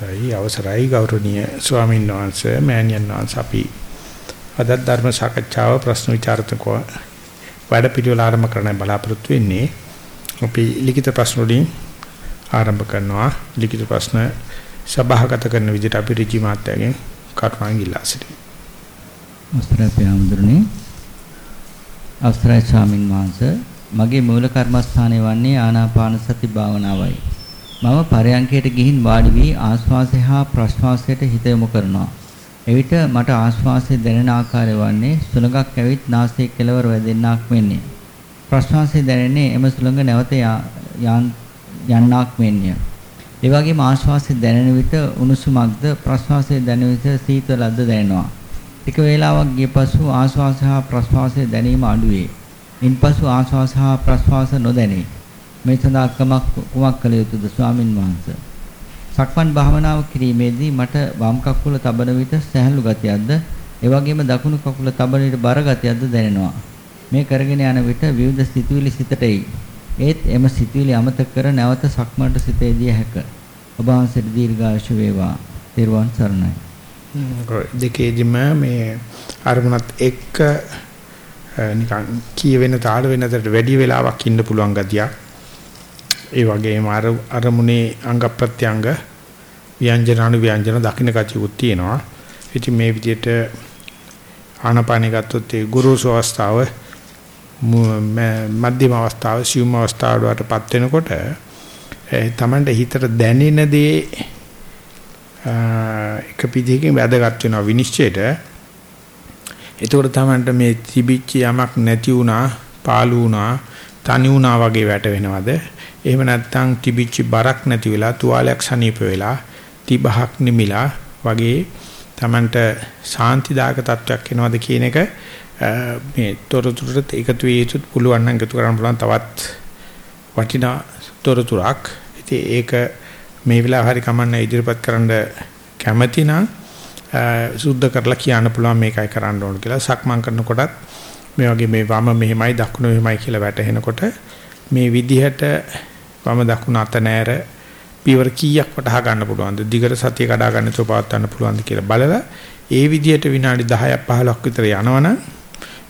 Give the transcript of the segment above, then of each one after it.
තයි අවසරයි ගෞරවනීය ස්වාමීන් වහන්සේ මෑණියන් වහන්සේ. අපි අද ධර්ම සාකච්ඡාව ප්‍රශ්න විචාරතක වැඩ පිළිවෙල ආරම්භ කරන්න බලාපොරොත්තු වෙන්නේ. අපි ලිඛිත ප්‍රශ්න වලින් ආරම්භ කරනවා. ලිඛිත ප්‍රශ්න සභාගත කරන විදිහට අපි ඍජු මාත්‍යයෙන් කර්මාන් ඉල්ලා සිටිමු. අවසරයි පෑම්දුරනේ අවසරයි ස්වාමින් වහන්සේ. මගේ මූල කර්මස්ථානය වන්නේ ආනාපාන සති භාවනාවයි. මම පරයන්කයට ගිහින් වාඩි වී ආශ්වාසය හා ප්‍රශ්වාසයට හිත යොමු කරනවා. එවිට මට ආශ්වාසය දැනෙන ආකාරය වන්නේ සුළඟක් ඇවිත් නාසයේ කෙළවර වැදෙන්නක් වෙන්නේ. ප්‍රශ්වාසය දැනෙන්නේ එම සුළඟ නැවත යන්නක් වෙන්නේ. ඒ වගේම ආශ්වාසය දැනෙන විට උණුසුමක්ද ප්‍රශ්වාසය දැනෙන විට සීතලක්ද දැනෙනවා. ටික වේලාවක් ගිය පසු ආශ්වාස හා ප්‍රශ්වාසය දැනීම අඩුවේ. ඉන්පසු ආශ්වාස හා ප්‍රශ්වාස නොදැනේ. මේ සඳහා කමක් කුමක් කළ යුතුද ස්වාමින් වහන්සේ? සක්මන් භාවනාව කිරීමේදී මට වම් කකුල තබන විට සැහැල්ලු ගතියක්ද, ඒ වගේම දකුණු කකුල තබන විට බර ගතියක්ද දැනෙනවා. මේ කරගෙන යන විට විවිධ සිතුවිලි සිතට එයි. ඒත් එම සිතුවිලි අමතක කර නැවත සක්මන්ට සිතේදී හැක. ඔබ වහන්සේට දීර්ඝායුෂ වේවා. ත්වන් සරණයි. දෙකේදිම මේ අරමුණත් එක්ක නිකන් කියවෙන තාල වෙනතට වැඩි වෙලාවක් ඉන්න පුළුවන් ගතියක් ඒ වගේම අර අරමුණේ අංග ප්‍රත්‍යංග ව්‍යංජන අනු ව්‍යංජන දකින්න කතියුත් තියෙනවා. ඉතින් මේ විදිහට ආනපානෙ ගත්තොත් ඒ ගුරුසු අවස්ථාව මධ්‍යම අවස්ථාව සියුම් අවස්ථාව වලටපත් වෙනකොට තමන්ට හිතට දැනෙන දේ එක පිටියකින් වැදගත් වෙනවා විනිශ්චයට. ඒතකොට තමන්ට මේ තිබිච්ච යමක් නැති වුණා, පාළු වුණා, තනි වුණා වගේ වැටෙනවද? එහෙම නැත්නම් තිබිච්ච බරක් නැති වෙලා තුවාලයක් සනීප වෙලා තිබහක් නිමිලා වගේ Tamanට සාන්තිදායක තත්වයක් එනවද කියන එක මේ තොරතුරට එකතු වෙ යුතු පුළුවන් නම් එකතු කරන්න පුළුවන් තවත් වටිනා තොරතුරක්. ඉතින් ඒක මේ වෙලාව හරි කමන්න ඉදිරිපත් කරන්න කැමැති නම් සුද්ධ කරලා කියන්න පුළුවන් මේකයි කරන්න ඕන කියලා සක්මන් කරනකොටත් මේ වගේ මේ වම මෙහෙමයි දකුණ මෙහෙමයි කියලා වැටහෙනකොට මේ විදිහට වම දකුණ අත නෑර පියවර කීයක් වටහා ගන්න පුළුවන්ද? දිගට සතිය කඩා ගන්න තුව පවත් ගන්න පුළුවන්ද කියලා බලලා ඒ විදිහට විනාඩි 10ක් 15ක් විතර යනවනම්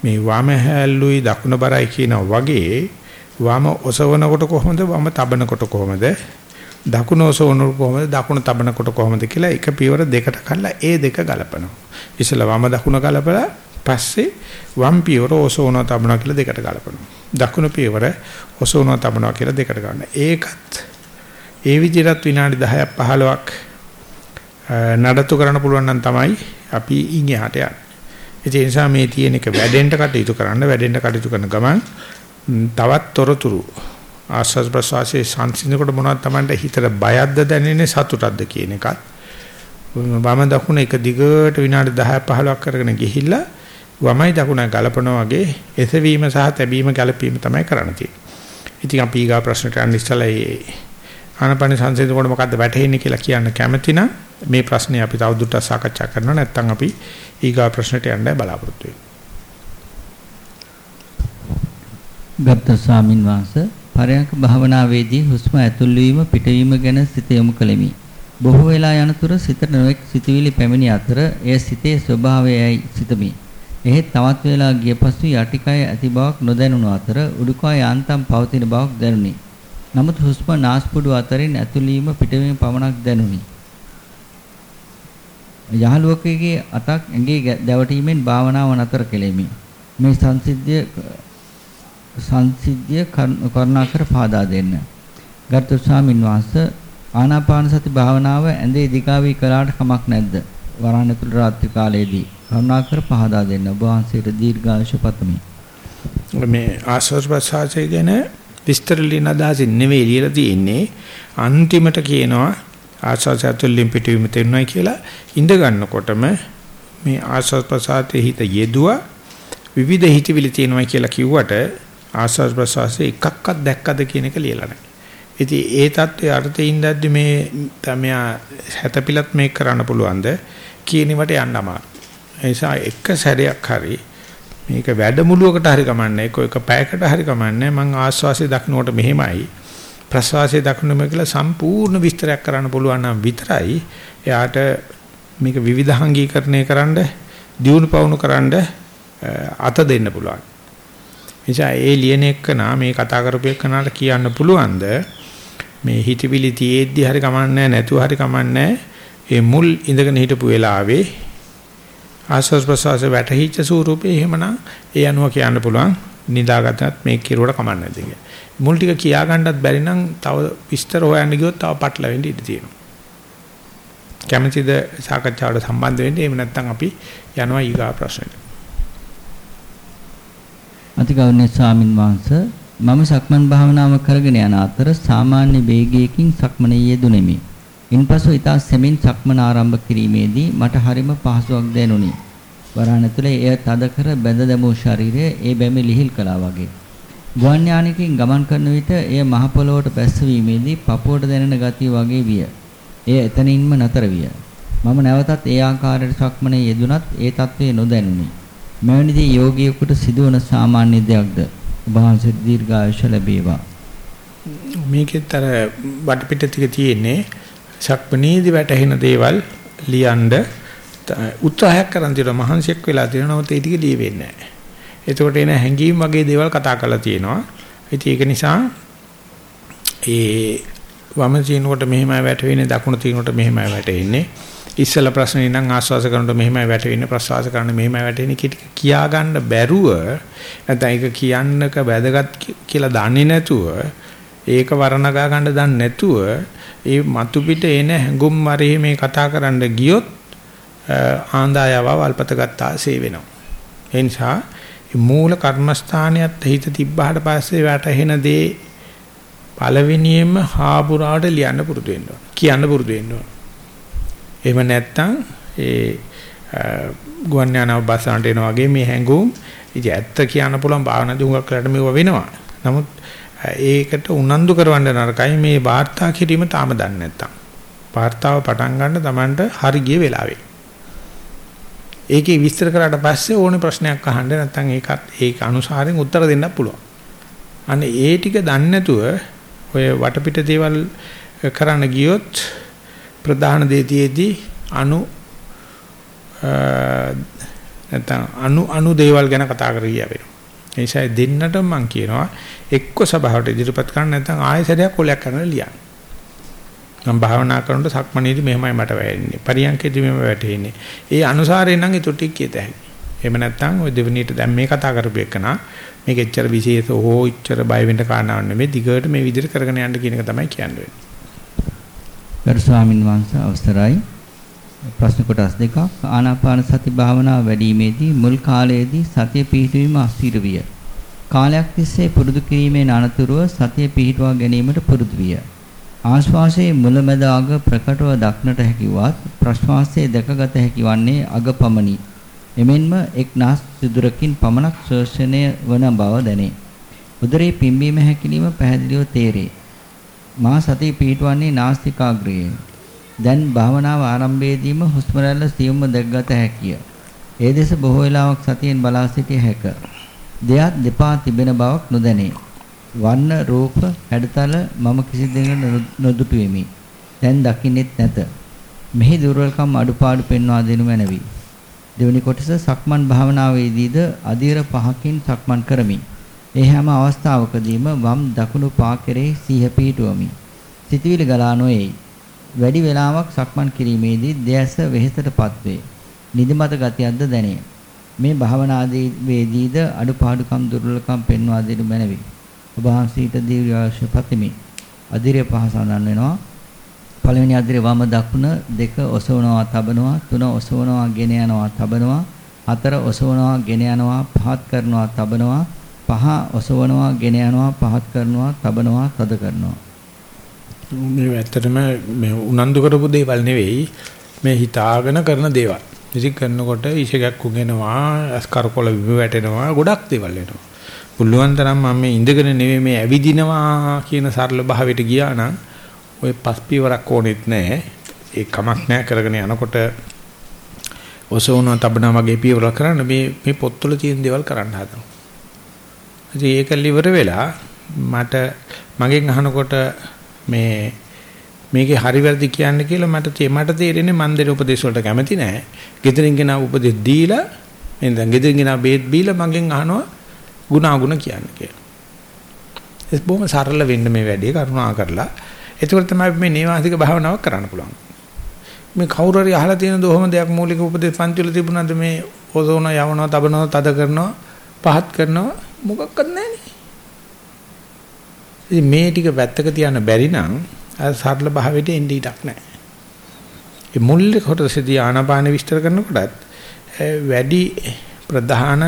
මේ වම හැල්ලුයි දකුණ බරයි කියනා වගේ වම ඔසවනකොට කොහොමද? වම තබනකොට කොහොමද? දකුණ ඔසවනකොට කොහොමද? දකුණ තබනකොට කොහොමද කියලා එක පියවර දෙකට කඩලා ඒ දෙක ගලපනවා. ඉතල වම දකුණ ගලපලා පස්සේ වම් පියවර ඔසවනවා තබනවා කියලා දෙකට ගලපනවා. දකුණු පියවර ඔසවනවා තබනවා කියලා දෙකට ගන්න. ඒකත් ඒ විදිහට විනාඩි 10ක් 15ක් නඩත්තු කරන්න පුළුවන් නම් තමයි අපි ඉංගහට යන්නේ. ඒ නිසා මේ තියෙන එක වැඩෙන්න කටයුතු කරන්න වැඩෙන්න කටයුතු කරන ගමන් තවත් තොරතුරු ආස්වාද ප්‍රසවාසයේ සංසිඳනකොට මොනවද Tamanට හිතට බයක්ද දැනෙන්නේ සතුටක්ද කියන එකත් වම දකුණ එක දිගට විනාඩි 10 15ක් කරගෙන ගිහිල්ලා වමයි දකුණ ගලපනවා වගේ එසවීම සහ තැබීම ගැලපීම තමයි කරන්න තියෙන්නේ. ඉතින් අපි ඊගා ප්‍රශ්නට යන්න ඉස්සලා ඒ ආනපන සංසිඳනකොට මොකද්ද වැටහෙන්නේ කියලා කියන්න කැමති නම් මේ ප්‍රශ්නේ අපි තවදුරටත් සාකච්ඡා කරනවා නැත්නම් අපි ඊගා ප්‍රශ්නට යන්නයි බලාපොරොත්තු වෙන්නේ. ගත්ත ස්වාමින් වහන්සේ පරයන්ක භාවනාවේදී හුස්ම ඇතුල් වීම පිටවීම ගැන සිත යොමු කළෙමි. බොහෝ වෙලා යනතුරු සිතට නොඑක් සිතුවිලි පැමිණි අතර එය සිතේ ස්වභාවයයි සිතමි. එහෙත් තවත් වේලා ගිය පසු යටිකය ඇති බවක් නොදැනුණු අතර උඩුකය යාන්තම් පවතින බවක් දැනුනි. නමුත් හුස්ම නාස්පුඩු අතරින් ඇතුළීම පිටවීම පමණක් දැනුනි. යහළුවකගේ අතක් ඇඟේ දැවටීමෙන් භාවනාව නතර කෙලෙමි. මේ සංසිද්ධිය සංසිද්ධිය කරුණාකර පාදා දෙන්න. ගරුතර ස්වාමින් වහන්සේ ආනාපාන සති භාවනාව ඇඳේ දිගාවී කළාට කමක් නැද්ද? වරණතුල රාත්‍රී කාලයේදී කරුණාකර පහදා දෙන්න ඔබ වහන්සේට දීර්ඝායුෂ පතමි. මේ ආශ්වාස ප්‍රශ්වාසය ගැන විස්තර ලියන අදහසින් නෙවෙයි ලියලා තියෙන්නේ අන්තිමට කියනවා ආශ්වාසය තුළින් පිටවීම තේරුණා කියලා ඉඳ ගන්නකොටම මේ ආශ්වාස ප්‍රශ්වාසයේ හිත යෙදුවා විවිධ හිතවිලි තියෙනවා කියලා කිව්වට ආශ්වාස ප්‍රශ්වාසයේ එකක්වත් දැක්කද කියන එක ලියලා නැහැ. ඉතින් ඒ தත්ත්වයේ අර්ථයෙන් දැද්දි මේ තමයි හැතපිලත් මේක කරන්න පුළුවන්ද කියනවට යන්න අමාරුයි. ඒ නිසා එක සැරයක් හරි මේක වැඩමුළුවකට හරි කමන්නේ ඒක එක පැයකට හරි කමන්නේ. මං ආස්වාසිය දක්නකොට මෙහෙමයි. ප්‍රසවාසයේ දක්නම කියලා සම්පූර්ණ විස්තරයක් කරන්න පුළුවන් නම් විතරයි. එයාට මේක විවිධාංගීකරණය කරන්න දියුණු පවුණු කරන්න අත දෙන්න පුළුවන්. නිසා ඒ ලියන එක්කනා මේ කතා කරපු එක්කනාට කියන්න පුළුවන්ද? මේ හිතවිලි තියේද්දි හරි කමන්නේ නැතුව හරි කමන්නේ. ඒ මුල් ඉඳගෙන හිටපු වෙලාවේ ආස්වාස් ප්‍රසවාස වැටහිච්ච ස්වරූපේ එහෙමනම් ඒ අනුව කියන්න පුළුවන් නිදාගත්තත් මේ කිරුවට කමන්නේ නැද්ද කියලා. මුල් ටික කියා ගන්නත් බැරි නම් තව විස්තර හොයන්න ගියොත් තව පටලවෙන්න ඉඩ තියෙනවා. කැමැතිද සාකච්ඡාවට සම්බන්ධ වෙන්න? එහෙම නැත්නම් අපි යනවා ඊගා ප්‍රශ්නෙට. අතිගෞරවනීය ස්වාමින් වහන්සේ මම සක්මන් භාවනාව කරගෙන යන අතර සාමාන්‍ය වේගයකින් සක්මනේ යෙදුණෙමි. ඉන්පසු ඊතා සෙමින් සක්මන ආරම්භ කිරීමේදී මට හරිම පහසුවක් දැනුනි. වරහන් ඇතුලේ එය තද කර බැඳ දැමූ ශරීරය ඒ බැමි ලිහිල් කළා වගේ. ගුවන් යානයකින් ගමන් කරන විට එය මහ පොළොවට බැස්සවීමේදී පපුවට දැනෙන ගතිය වගේ විය. එය එතනින්ම නතර විය. මම නැවතත් ඒ ආකාරයට සක්මනේ යෙදුනත් ඒ తත්වයේ නොදැනුනි. මෙවැනිදී යෝගියෙකුට සිදුවන සාමාන්‍ය දෙයක්ද? වහන්සේ දීර්ඝායුෂ ලැබේවා. මේකෙත් අර වටපිට ටික තියෙන්නේ සක්මනීදී වැටහෙන දේවල් ලියනද උත්සාහයක් කරන් තියෙනවා මහන්සියක් වෙලා තියෙනවා නමුත් ඒ ටික ලියෙන්නේ නැහැ. එතකොට එන හැංගීම් වගේ දේවල් කතා කරලා තියෙනවා. ඉතින් ඒක නිසා ඒ වම තිනකොට මෙහෙමයි වැටෙන්නේ දකුණ තිනකොට මෙහෙමයි වැටෙන්නේ. ඉස්සල ප්‍රශ්නේ නම් ආස්වාස කරනකොට මෙහෙමයි වැටෙන්නේ ප්‍රසවාස කරනකොට මෙහෙමයි වැටෙන්නේ කියා ගන්න බැරුව නැත්නම් ඒක කියන්නක වැදගත් කියලා දන්නේ නැතුව ඒක වර්ණගා ගන්න දන්නේ නැතුව ඒ මතු පිට එන හැඟුම් මරේ මේ කතා කරන්න ගියොත් ආන්දායව වල්පත ගත්තාසේ වෙනවා. ඒ නිසා මූල කර්මස්ථානියත් හිත තිබ්බහට පස්සේ වැටහෙන දේ පළවෙනියෙන්ම හාපුරාට ලියන්න පුරුදු වෙන්න ඕන. කියන්න පුරුදු වෙන්න ඕන. එහෙම නැත්නම් ඒ ගුවන් යානාව බස්සන්ට එන වගේ මේ හැඟුම් ඉතින් ඇත්ත කියන්න පුළුවන් භාවනාදී හුඟක් කරලා මේව වෙනවා. නමුත් ඒකට උනන්දු කරවන්න නරකයි මේ වාර්තා කිරීම තාම දන්නේ නැත්තම්. වාර්තාව පටන් ගන්න Tamanට හරි ගිය වෙලාවේ. ඒකේ විස්තර කරාට පස්සේ ඕනේ ප්‍රශ්නයක් අහන්න නැත්නම් ඒකත් ඒක අනුසාරයෙන් උත්තර දෙන්න පුළුවන්. අනේ ඒ ටික දන්නේ නැතුව ඔය වටපිට දේවල් කරන්න ගියොත් ප්‍රධාන දේතියේදී අනු නැත්නම් අනු අනු දේවල් ගැන කතා කරියා වෙනවා. ඒ නිසා දෙන්නට මම කියනවා එක්ක සභාවට ඉදිරිපත් කරන්න නැත්නම් ආයෙසරයක් කොලයක් කරන්න ලියන්න. මම භාවනා කරනකොට සක්මණේදී මෙහෙමයි මට වැටෙන්නේ. පරියන්කේදී මෙහෙම වැටෙන්නේ. ඒ අනුසාරයෙන් නම් ඊට ටික කියත හැකියි. එහෙම නැත්නම් ওই දෙවෙනියට දැන් මේ කතා කරපු එකනා මේක එච්චර විශේෂ හෝ එච්චර බය වෙන්න කාරණාවක් නෙමෙයි. දිගට මේ විදිහට කරගෙන යන්න කියන එක තමයි කියන්නේ. ගරු ස්වාමින් වහන්සේ අවසරයි. ප්‍රශ්න කොටස් දෙකක් ආනාපාන සති භාවනාව වැඩිීමේදී මුල් කාලයේදී සතිය පිහිටවීම අස්තිර විය. කාලයක් තිස්සේ පුරුදු කිරීමේ අනතුරුව සතිය පිහිටුවා ගැනීමට පුරුදු විය. ආශ්වාසයේ මුලැමැද අග ප්‍රකටව දක්නට හැකිවත් ප්‍රශ්වාසයේ දැකගත හැකි වන්නේ අග පමණි. එමෙන්ම එක් නාස් සිදුරකින් පමණක් ශෝෂණය වන බව දැනේ. උදරේ පිම්බීම හැකිලිම පැහැදිලිව තේරේ. මා සතිය පිහිටවන්නේ නාස්තිකාග්‍රයේ. දැන් භාවනාව ආරම්භයේදීම හුස්ම රැල්ල සියුම්ව දැක්ගත හැකිය. ඒ දෙස බොහෝ වෙලාවක් සතියෙන් බලා සිටිය හැක. දෙයක් දෙපා තිබෙන බවක් නොදැනේ. වර්ණ රූප හැඩතල මම කිසි දෙයකට නොදුටු වෙමි. දැන් දකින්නෙත් නැත. මෙහි දුර්වලකම් අඩුපාඩු පෙන්වා දෙනු මැනවි. දෙවනි කොටස සක්මන් භාවනාවේදීද අධීර පහකින් සක්මන් කරමි. ඒ හැම අවස්ථාවකදීම වම් දකුණු පා කෙරෙහි සිහිය පිහිටුවමි. සිතවිලි ගලා නොයයි. වැඩි වේලාවක් සක්මන් කිරීමේදී දෙයස වෙහෙසටපත් වේ. නිදිමත ගතියක්ද දැනේ. මේ භාවනාදී වේදීද අඩුපාඩුකම් දුර්වලකම් පෙන්වා දෙනු මැනවි. ඔබ වහන්සේට දීර්ඝායුෂ පතමි. අධිරය පහසඳන් වෙනවා. පළවෙනි අධිරය වම දකුණ දෙක ඔසවනවා තබනවා තුන ඔසවනවා ගෙන යනවා තබනවා හතර ඔසවනවා ගෙන යනවා පහත් කරනවා තබනවා පහ ඔසවනවා ගෙන යනවා පහත් කරනවා තබනවා තද කරනවා මේ ඇත්තටම මේ උනන්දු කරපු දේවල් නෙවෙයි මේ හිතාගෙන කරන දේවල්. ඉතින් කරනකොට ඉෂගක් උගෙනවා අස්කරකොල විම වැටෙනවා ගොඩක් දේවල් එනවා. පුළුවන් තරම් මම මේ ඉඳගෙන නෙවෙයි මේ ඇවිදිනවා කියන සරල භාවයට ගියා නම් ওই පස් පියවරක් ඕනෙත් නැහැ. ඒ කමක් නැහැ කරගෙන යනකොට ඔසවනවා තබනවා වගේ පියවර කරන්න මේ මේ පොත්වල තියෙන දේවල් කරන්න හදනවා. ඉතින් ඒක liver වෙලා මට මගෙන් අහනකොට මේ මේකේ හරි වැරදි කියන්න කියලා මට මට තේරෙන්නේ මන් දෙන උපදේශ වලට කැමති නෑ. ගෙදරින් ගෙන උපදෙස් දීලා එතෙන් ගෙදරින් ගෙන බේත් බීලා මගෙන් අහනවා ගුණාගුණ කියන්න කියලා. ඒ බොහොම සරල වෙන්න මේ වැඩේ කරුණා කරලා. ඒකෝර තමයි මේ නේවාසික භාවනාවක් කරන්න පුළුවන්. මේ කවුරු හරි අහලා තියෙන දොහම දෙයක් මූලික උපදේශ පන්තිවල තිබුණාද මේ ඔසෝන යවනවා තබනවා තද කරනවා පහත් කරනවා මොකක්වත් නැහැ නේ. මේ ටික පැත්තක තියන්න බැරි නම් අර සරල භාවයට එන්නේ ඉඩක් නැහැ. ඒ මුල් කොටසදී ආනාපාන විස්තර කරනකොටත් වැඩි ප්‍රධාන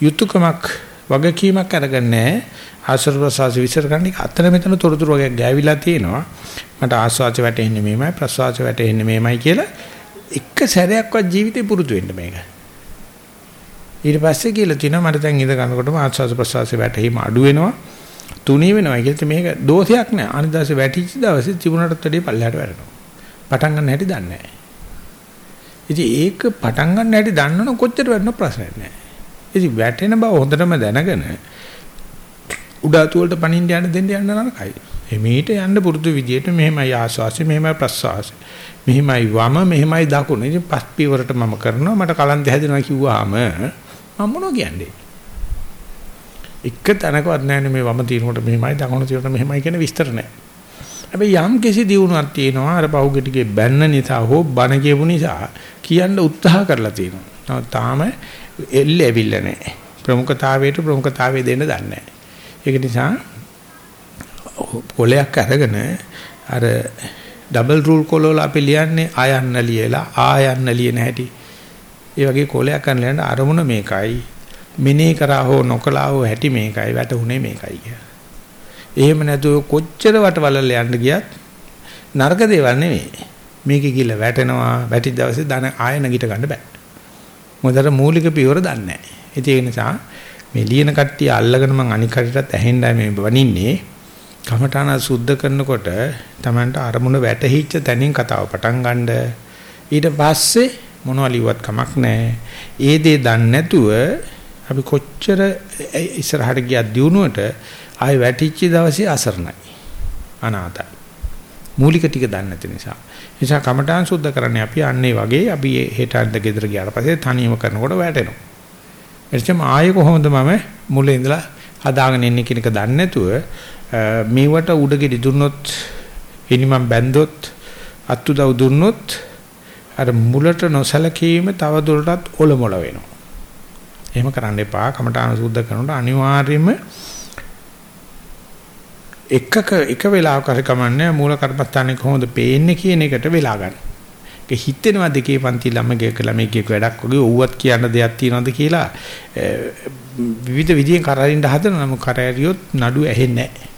යුතුයකමක් වගකීමක් අරගෙන නැහැ. ආශ්‍රව ප්‍රසවාස විස්තර කරන්න අතන මෙතන තොරතුරු වගේ ගෑවිලා තියෙනවා. මට ආස්වාද වැටෙන්නේ මේමයි ප්‍රසවාස වැටෙන්නේ මේමයි කියලා එක සැරයක්වත් ජීවිතේ පුරුදු වෙන්න මේක. ඊට පස්සේ කියලා තිනවා මට දැන් ඉඳ ගන්නකොටම ආස්වාද ප්‍රසවාස වැටීම අඩු වෙනවා. තුනී වෙනවා කියලා මේක දෝෂයක් නෑ. අනිත් දවසේ වැටිච්ච දවසේ තිබුණටත් වැඩිය පල්ලෙහාට වැටෙනවා. පටන් ගන්න හැටි දන්නේ නෑ. ඉතින් ඒක පටන් ගන්න හැටි දන්නවනම් කොච්චර වැටෙනව ප්‍රශ්නයක් නෑ. ඉතින් වැටෙන බව හොඳටම දැනගෙන උඩාතු වලට පණින්න යන්න දෙන්න යන්න නරකයි. එමෙහිට යන්න පුරුදු විදියට මෙහෙමයි ආස්වාසි මෙහෙමයි ප්‍රස්වාසි. මෙහෙමයි වම මෙහෙමයි දකුණ. ඉතින් පස් පියවරට මම කරනවා මට කලන්ත හැදෙනවා කිව්වහම මම මොනෝ කියන්නේ? එක තැනකවත් නැහැ මේ වම තිනකොට මෙහෙමයි දකුණ තිනකොට මෙහෙමයි කියන විස්තර නැහැ. හැබැයි යම් කිසි දියුණුවක් තියෙනවා අර පහුගිටිගේ බැන්න නිසා හෝ බන කියපු නිසා කියන්න උත්සාහ කරලා තියෙනවා. නමුත් තාම එල්ල ඇවිල්ලා නැහැ. ප්‍රමුඛතාවයට ප්‍රමුඛතාවය දෙන්න දන්නේ නැහැ. ඒක නිසා කොලයක් අරගෙන අර ඩබල් රූල් කොලවල අපි ලියන්නේ ආයන්න ලියලා ආයන්න ලියන හැටි. ඒ වගේ කොලයක් කරන ලියන අරමුණ මේකයි. මෙනේ කරා හෝ නොකලා හෝ හැටි මේකයි වැටුනේ මේකයි කිය. එහෙම නැතුව කොච්චර වටවලල්ල යන්න ගියත් නරක දේවල් නෙමෙයි. මේකේ කියලා වැටෙනවා වැටි දවසේ දන ආය නැගිට ගන්න බෑ. මොකද මූලික පියවර දන්නේ නැහැ. ඒ නිසා මේ ලියන කට්ටිය අල්ලගෙන මං අනික් කටටත් ඇහෙන්නයි මේ වනින්නේ. කමඨාන සුද්ධ කරනකොට Tamanට අරමුණ වැටහිච්ච තැනින් කතාව පටන් ගන්නද ඊට පස්සේ මොනවද ලිව්වත් කමක් නැහැ. ඒ දේ දන්නේ නැතුව අපි කොච්චර ඉස්සරහට ගියත් දිනුවට ආයෙ වැටිච්ච දවසේ අසරණයි. අනාතයි. මූලික ටික දන්නේ නැති නිසා. නිසා කමඨාන් සුද්ධ කරන්නේ අපි අන්නේ වගේ අපි හෙට අන්ද ගෙදර ගියාට පස්සේ තනියම කරනකොට වැටෙනවා. එනිසා ආයෙ කොහොමද මම මුලින් ඉඳලා හදාගෙන ඉන්නේ කියන එක දන්නේ නැතුව මේවට උඩගෙඩි දුන්නොත් ඉනිමම් බැන්දොත් අත්උදව් දුන්නොත් අර මුලට නොසලකීම තව දුරටත් ඔලොමොල වෙනවා. එහෙම කරන්න එපා. කමඨාන සුද්ධ කරනකොට අනිවාර්යයෙන්ම එකක එක වෙලාවක හරි කමන්නේ මූල කර්මස්ථානේ කොහොමද පේන්නේ කියන එකට වෙලා ගන්න. ඒක හිතෙනවා දෙකේ පන්ති ළමගේ ළමයිගේ වැඩක් වගේ ඕවත් කියන්න දෙයක් තියනවද කියලා විවිධ විදිහෙන් කරරින්න හදන නම් කරහැරියොත් නඩු ඇහෙන්නේ නැහැ.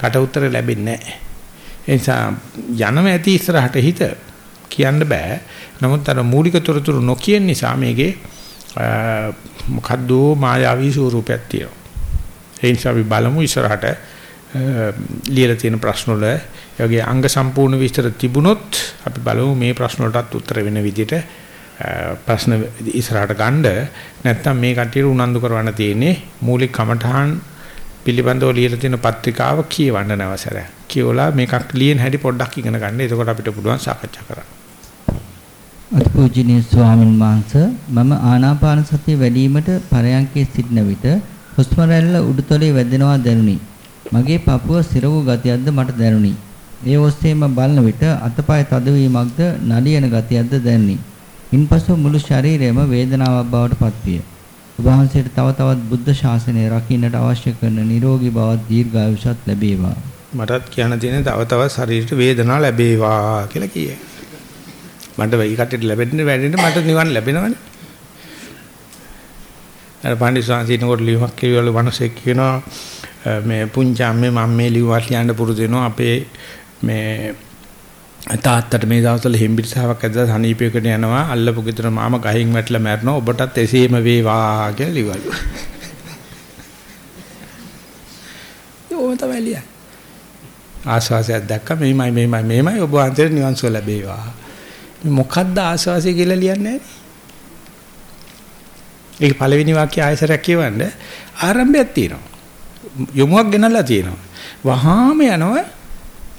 කට උතර ලැබෙන්නේ නැහැ. ඒ නිසා යනම ඇති ඉස්සරහට හිත කියන්න බෑ. නමුත් අර මූලික තොරතුරු නොකියන නිසා මේකේ මොකද්ද මායාවී ස්වරූපයක් තියෙනවා. ඒ නිසා අපි බලමු ඉස්සරහට ලියලා තියෙන ප්‍රශ්න වල යෝගී අංග සම්පූර්ණ විස්තර තිබුණොත් අපි බලමු මේ ප්‍රශ්න වලටත් උත්තර වෙන විදිහට ප්‍රශ්න ඉස්සරහට ගන්න නැත්නම් මේ කටියට උනන්දු කරවන්න තියෙන්නේ මූලික කමඨහන් පිළිබඳව ලියලා තියෙන පත්‍රිකාව කියවන්න නැවසර. කියවලා මේකක් ලියන හැටි පොඩ්ඩක් ඉගෙන ගන්න. එතකොට අපිට පුළුවන් සාකච්ඡා කරන්න. අතිපූජනීය ස්වාමීන් වහන්සේ මම ආනාපාන සතිය වැඩිවීමට පරයන්කේ සිටින විට හුස්ම රැල්ල උඩුතලයේ වැදෙනවා දැනුනි. මගේ පපුව සිර වූ ගතියක්ද මට දැනුනි. ඒ ඔස්සේම බලන විට අතපය තදවීමක්ද නලියන ගතියක්ද දැනුනි. ඉන්පසු මුළු ශරීරයම වේදනාවක් බවට පත්විය. ඔබ වහන්සේට තව තවත් බුද්ධ ශාසනය රකින්නට අවශ්‍ය කරන නිරෝගී බවත් දීර්ඝායුෂත් ලැබේවා. මටත් කියන්න තියෙන තව තවත් ශරීරයට වේදනා ලැබේවා කියලා කියයි. මට වෙයි කටට ලැබෙන්න වැඩෙන්න මට නිවන් ලැබෙනවනේ. අර පඬිස්සාන්සිනකොට ලියුමක් කියවල වනසෙක් කියනවා මේ පුංචාම්මේ මම මේ ලියුමක් ලියන්න පුරුදු වෙනවා අපේ මේ තාත්තට මේ දවස්වල හෙම්බිරිසාවක් ඇදලා සනීපයකට යනවා අල්ලපු ගෙදර මාම ගහින් වැටලා මැරෙනවා ඔබටත් එසේම වේවා කියලා ලිවලු. යෝ තමයි ලියන්නේ. ආස්වාසයක් දැක්ක මේමයි මේමයි මේමයි ඔබ වහන්සේට නිවන් සුව ලැබේවා. මේ මොකද්ද ආස්වාසය කියලා ලියන්නේ නැහැ. ඒක පළවෙනි වාක්‍ය ආයසරයක් කියවන්න ආරම්භයක් තියෙනවා. යොමුවක් ගෙනල්ලා තියෙනවා. වහාම යනවා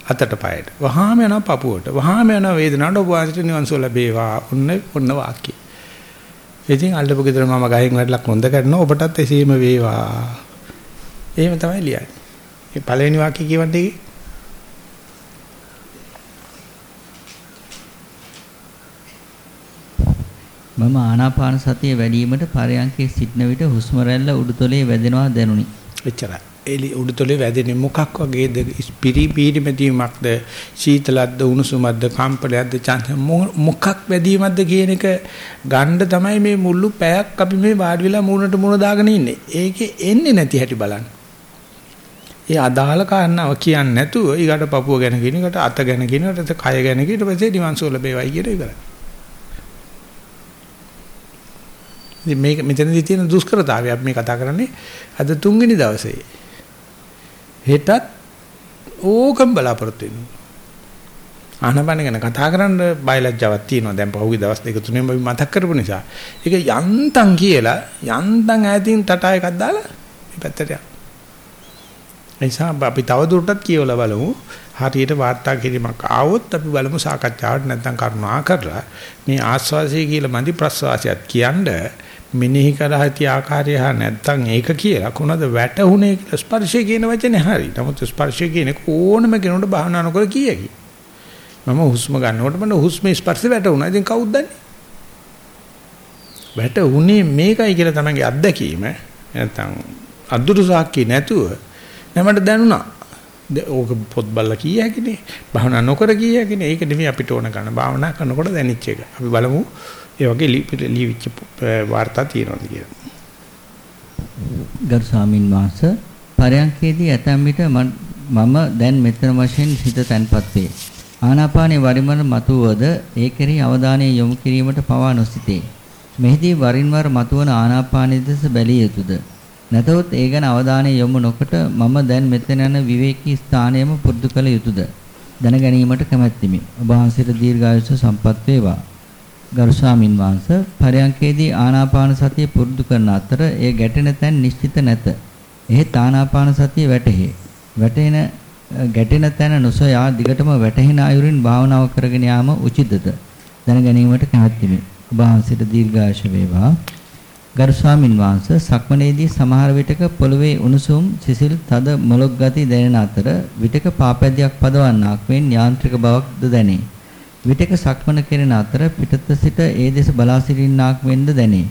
අතට පයට. වහාම යනවා පපුවට. වහාම යනවා වේදනාවට ඔබ වහන්සේට නිවන් සුව ලැබේවා. ඔන්න ඔන්න වාක්‍යය. ඉතින් අල්ලපු ගෙදර මම ගහෙන් වැඩලා කොන්ද කරනවා ඔබටත් එසේම වේවා. එහෙම තමයි ලියන්නේ. මේ පළවෙනි වාක්‍ය කියවන්නේ මම ආනාපාන සතිය වැඩිවීමට පරයන්කේ සිටන විට හුස්ම රැල්ල උඩුතොලේ වැදෙනවා දැනුනි. එච්චරයි. එලි උඩුතොලේ වැදෙන්නේ මොකක් වගේද? ස්පිරි පීඩිමැදීමක්ද, සීතලක්ද, උණුසුමක්ද, කම්පනයක්ද, චන්ත මොකක් වැදීමක්ද කියන එක ගන්න තමයි මේ මුළු පැයක් අපි මේ වාඩි වෙලා මූණට මූණ දාගෙන ඉන්නේ. ඒකේ එන්නේ නැති හැටි බලන්න. ඒ අදාළ කාරණාව කියන්නේ නැතුව ඊකට පපුව ගැන කියනකට අත ගැන කියනකට කය ගැන කියනට පස්සේ නිවන්සෝල බේවයි කියන ඉවරයි. ඉතින් මේක මෙතනදී තියෙන දුෂ්කරතාවය අපි මේ කතා කරන්නේ අද තුන්වෙනි දවසේ. හෙටත් ඕකම බලාපොරොත්තු වෙනවා. ආනපන ගැන කතා කරන්න බයලජ්ජාවක් තියෙනවා. දැන් පහුගිය දවස් දෙක තුනෙම අපි මතක් කරපු නිසා. ඒක යන්තම් කියලා යන්තම් ඈතින් ටටා එකක් දාලා මේ පැත්තට යනවා. නිසා අපි තව දුරටත් කියවලා බලමු. හරියට වාර්තා කිරීමක් ආවොත් අපි බලමු සාකච්ඡාවට නැත්නම් කරුණා කරලා මේ ආස්වාසිය කියලා මදි ප්‍රස්වාසයත් කියන්නේ මෙනෙහි කරා හිටිය ආකාරය හා නැත්තම් ඒක කියලා කොනද වැටුනේ කියලා ස්පර්ශය කියන වචනේ හරි. නමුත් ස්පර්ශය කියන්නේ ඕනම කෙනෙකුට භාවනා නොකර කියකි. මම හුස්ම ගන්නකොට මම හුස්ම ස්පර්ශය වැටුණා. ඉතින් කවුද දන්නේ? වැටුනේ මේකයි කියලා තමයි අත්දැකීම. නැත්තම් අද්දුරු සාක්කි නැතුව නැමට දැනුණා. ඕක පොත් බලලා කිය හැකිනේ. භාවනා නොකර කිය හැකිනේ. ඒක නෙමෙයි අපිට ඕන කරන. භාවනා කරනකොට දැනෙච්ච එක. අපි බලමු ඒ වගේ ලිවිච්ච වාර්තා තියෙනවද කියලා. ගරු ස්වාමින් වහන්සේ පරයන්කේදී ඇතැම් විට මම දැන් මෙතන වශයෙන් හිත තැන්පත් වේ. ආනාපානේ වරිමර මතුවද ඒ කෙරෙහි අවධානය යොමු කිරීමට පවා නොසිතේ. මෙහිදී වරින් වර මතුවන ආනාපානයේ දෙස බැලිය යුතුයද? නැතහොත් ඒ ගැන අවධානය යොමු නොකොට මම දැන් මෙතන යන විවේකී ස්ථානයම පුරුදු කළ යුතුයද? දැන ගැනීමට කැමැත්තිමි. ඔබ වහන්සේට දීර්ඝායුෂ සම්පත් වේවා. ගරු ස්වාමින් වහන්සේ පරයන්කේදී ආනාපාන සතිය පුරුදු කරන අතර එය ගැටෙන තැන් නිශ්චිත නැත. එහෙත් ආනාපාන සතිය වැටහි. වැටෙන ගැටෙන තැන නොසොයා දිගටම වැටෙන අයුරින් භාවනාව කරගෙන යාම උචිතද? දැන ගැනීමට කැමැත්තිමි. ඔබ වහන්සේට දීර්ඝායුෂ වේවා. ගරු ස්වාමින් වහන්සේ සක්මනේදී සමහර විටක පොළවේ උණුසුම් සිසිල් තද මොලොක් ගති දැනෙන අතර විටක පාපැදියක් පදවන්නක් වෙන් යාන්ත්‍රික බවක්ද දැනේ. විටක සක්මන කෙරෙන අතර පිටත සිට ඒ දෙස බලා සිටින්නාක් වෙන්න දැනේ.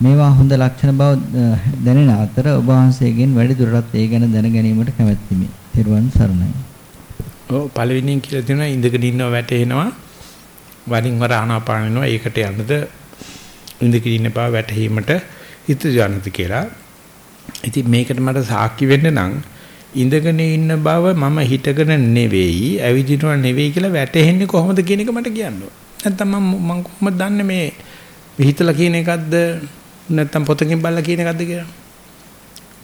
මේවා හොඳ ලක්ෂණ බව දැනෙන අතර ඔබ වහන්සේගෙන් වැඩි දුරටත් ඒ ගැන දැන ගැනීමට කැමැත්තිමි. ත්වන් සරණයි. ඔව් පළවෙනියෙන් කියලා දෙනවා ඉඳගෙන ඉන්නව වැටෙනවා. වරින් වර ආනාපාන වෙනවා. ඒකට යන්නද ඉඳගෙන ඉන්න බව වැටහීමට හිත යන්නද කියලා. ඉතින් මේකට මට සාක්ෂි වෙන්න නම් ඉඳගෙන ඉන්න බව මම හිතගෙන නෙවෙයි ඇවිදිනවා නෙවෙයි කියලා වැටහෙන්නේ කොහොමද කියන එක මට කියන්න ඕන. නැත්තම් මම මම කොහොමද දන්නේ මේ හිතලා කියන එකක්ද නැත්තම් පොතකින් බලලා කියන එකක්ද කියලා.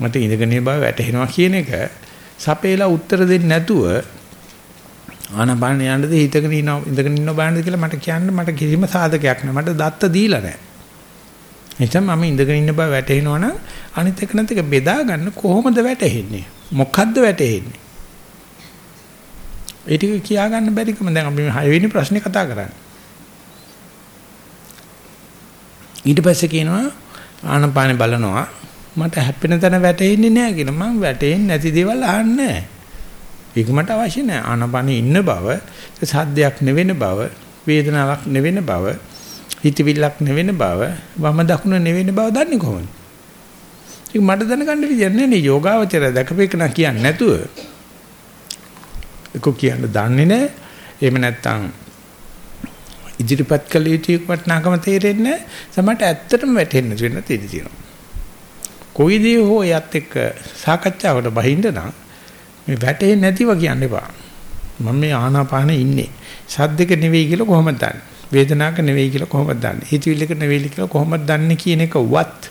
මට ඉඳගෙන ඉන්න බව වැටහෙනවා කියන එක සපේලා උත්තර දෙන්නේ නැතුව ආනපාන යන්නද හිතගෙන ඉන්න ඉඳගෙන ඉන්න බෑනද කියලා මට කියන්න මට කිසිම සාධකයක් නැහැ. මට දත්ත දීලා නැහැ. එතන මම ඉඳගෙන ඉන්න බව වැටහෙනවනම් අනිත් එක නැත් එක බෙදා ගන්න කොහොමද වැටහෙන්නේ? මොකද්ද වැටෙන්නේ? ඒ ටික කියා ගන්න බැරිකම දැන් අපි මේ 6 වෙනි ප්‍රශ්නේ කතා කරන්නේ. ඊට පස්සේ කියනවා ආනපානේ බලනවා මට හැප්පෙන තැන වැටෙන්නේ නැහැ කියලා. මම වැටෙන්නේ නැති දේවල් අහන්නේ නැහැ. ඒක මට අවශ්‍ය නැහැ. ආනපානේ ඉන්න බව, සද්දයක් නෙවෙන බව, වේදනාවක් නෙවෙන බව, හිතවිල්ලක් නෙවෙන බව, වම දකුණ නෙවෙන බව දන්නේ කොහොමද? ඒක මට දැනගන්න විදියක් නැහැ නේ. යෝගාවචරය දැකපේකන කියන්නේ නැතුව. ඒක කියන්න දන්නේ නැහැ එහෙම නැත්නම් ඉදිරිපත් කළ යුතු වටනකම තේරෙන්නේ සමහරට ඇත්තටම වැටෙන්න වෙන තේරි තියෙනවා. කොයි දේ හෝ යත් එක්ක සාකච්ඡාවට බහින්න නම් මේ වැටෙන්නේ නැතිව කියන්න එපා. මම මේ ආනාපානෙ ඉන්නේ. සද්දක නෙවෙයි කියලා කොහොමද දන්නේ? වේදනාවක නෙවෙයි කියලා කොහොමද දන්නේ හිතවිල්ලක නෙවෙයි කියලා කොහොමද දන්නේ කියන එක වත්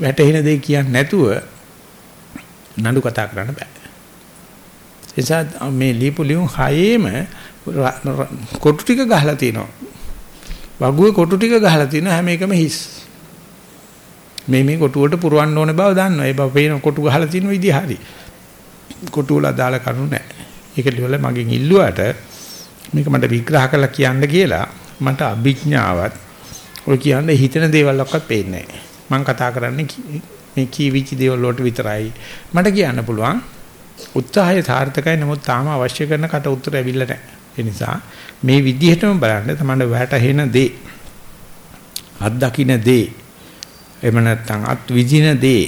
වැටෙන දේ කියන්නේ නැතුව නඩු කතා කරන්න බෑ. එසා මේ ලියපු ලියුම් හයේම කොටු ටික ගහලා තිනවා. වගුවේ කොටු ටික ගහලා තිනවා හැම එකම හිස්. මේ මේ කොටු වලට පුරවන්න ඕනේ බව දන්නවා. ඒ බව පේන කොටු ගහලා තින විදිහ හරි. කොටු වල දාලා කරුණු නැහැ. ඒක ලියවල මගෙන් ඉල්ලුවාට මේක මට විග්‍රහ කරලා කියන්න කියලා මට අභිඥාවත් ඔය කියන්නේ හිතන දේවල් ඔක්කත් පේන්නේ නැහැ. මම කතා කරන්නේ මේ කීවිචි දේවල් වලට විතරයි. මට කියන්න පුළුවන් උත්සාහය සාර්ථකයි නමුත් තාම අවශ්‍ය කරන කට උත්තර ඇවිල්ලා නැහැ. ඒ නිසා මේ විදිහටම බලන්න තමයි වැටහෙන දේ අත් දකින්න දේ එහෙම නැත්නම් අත් විදින දේ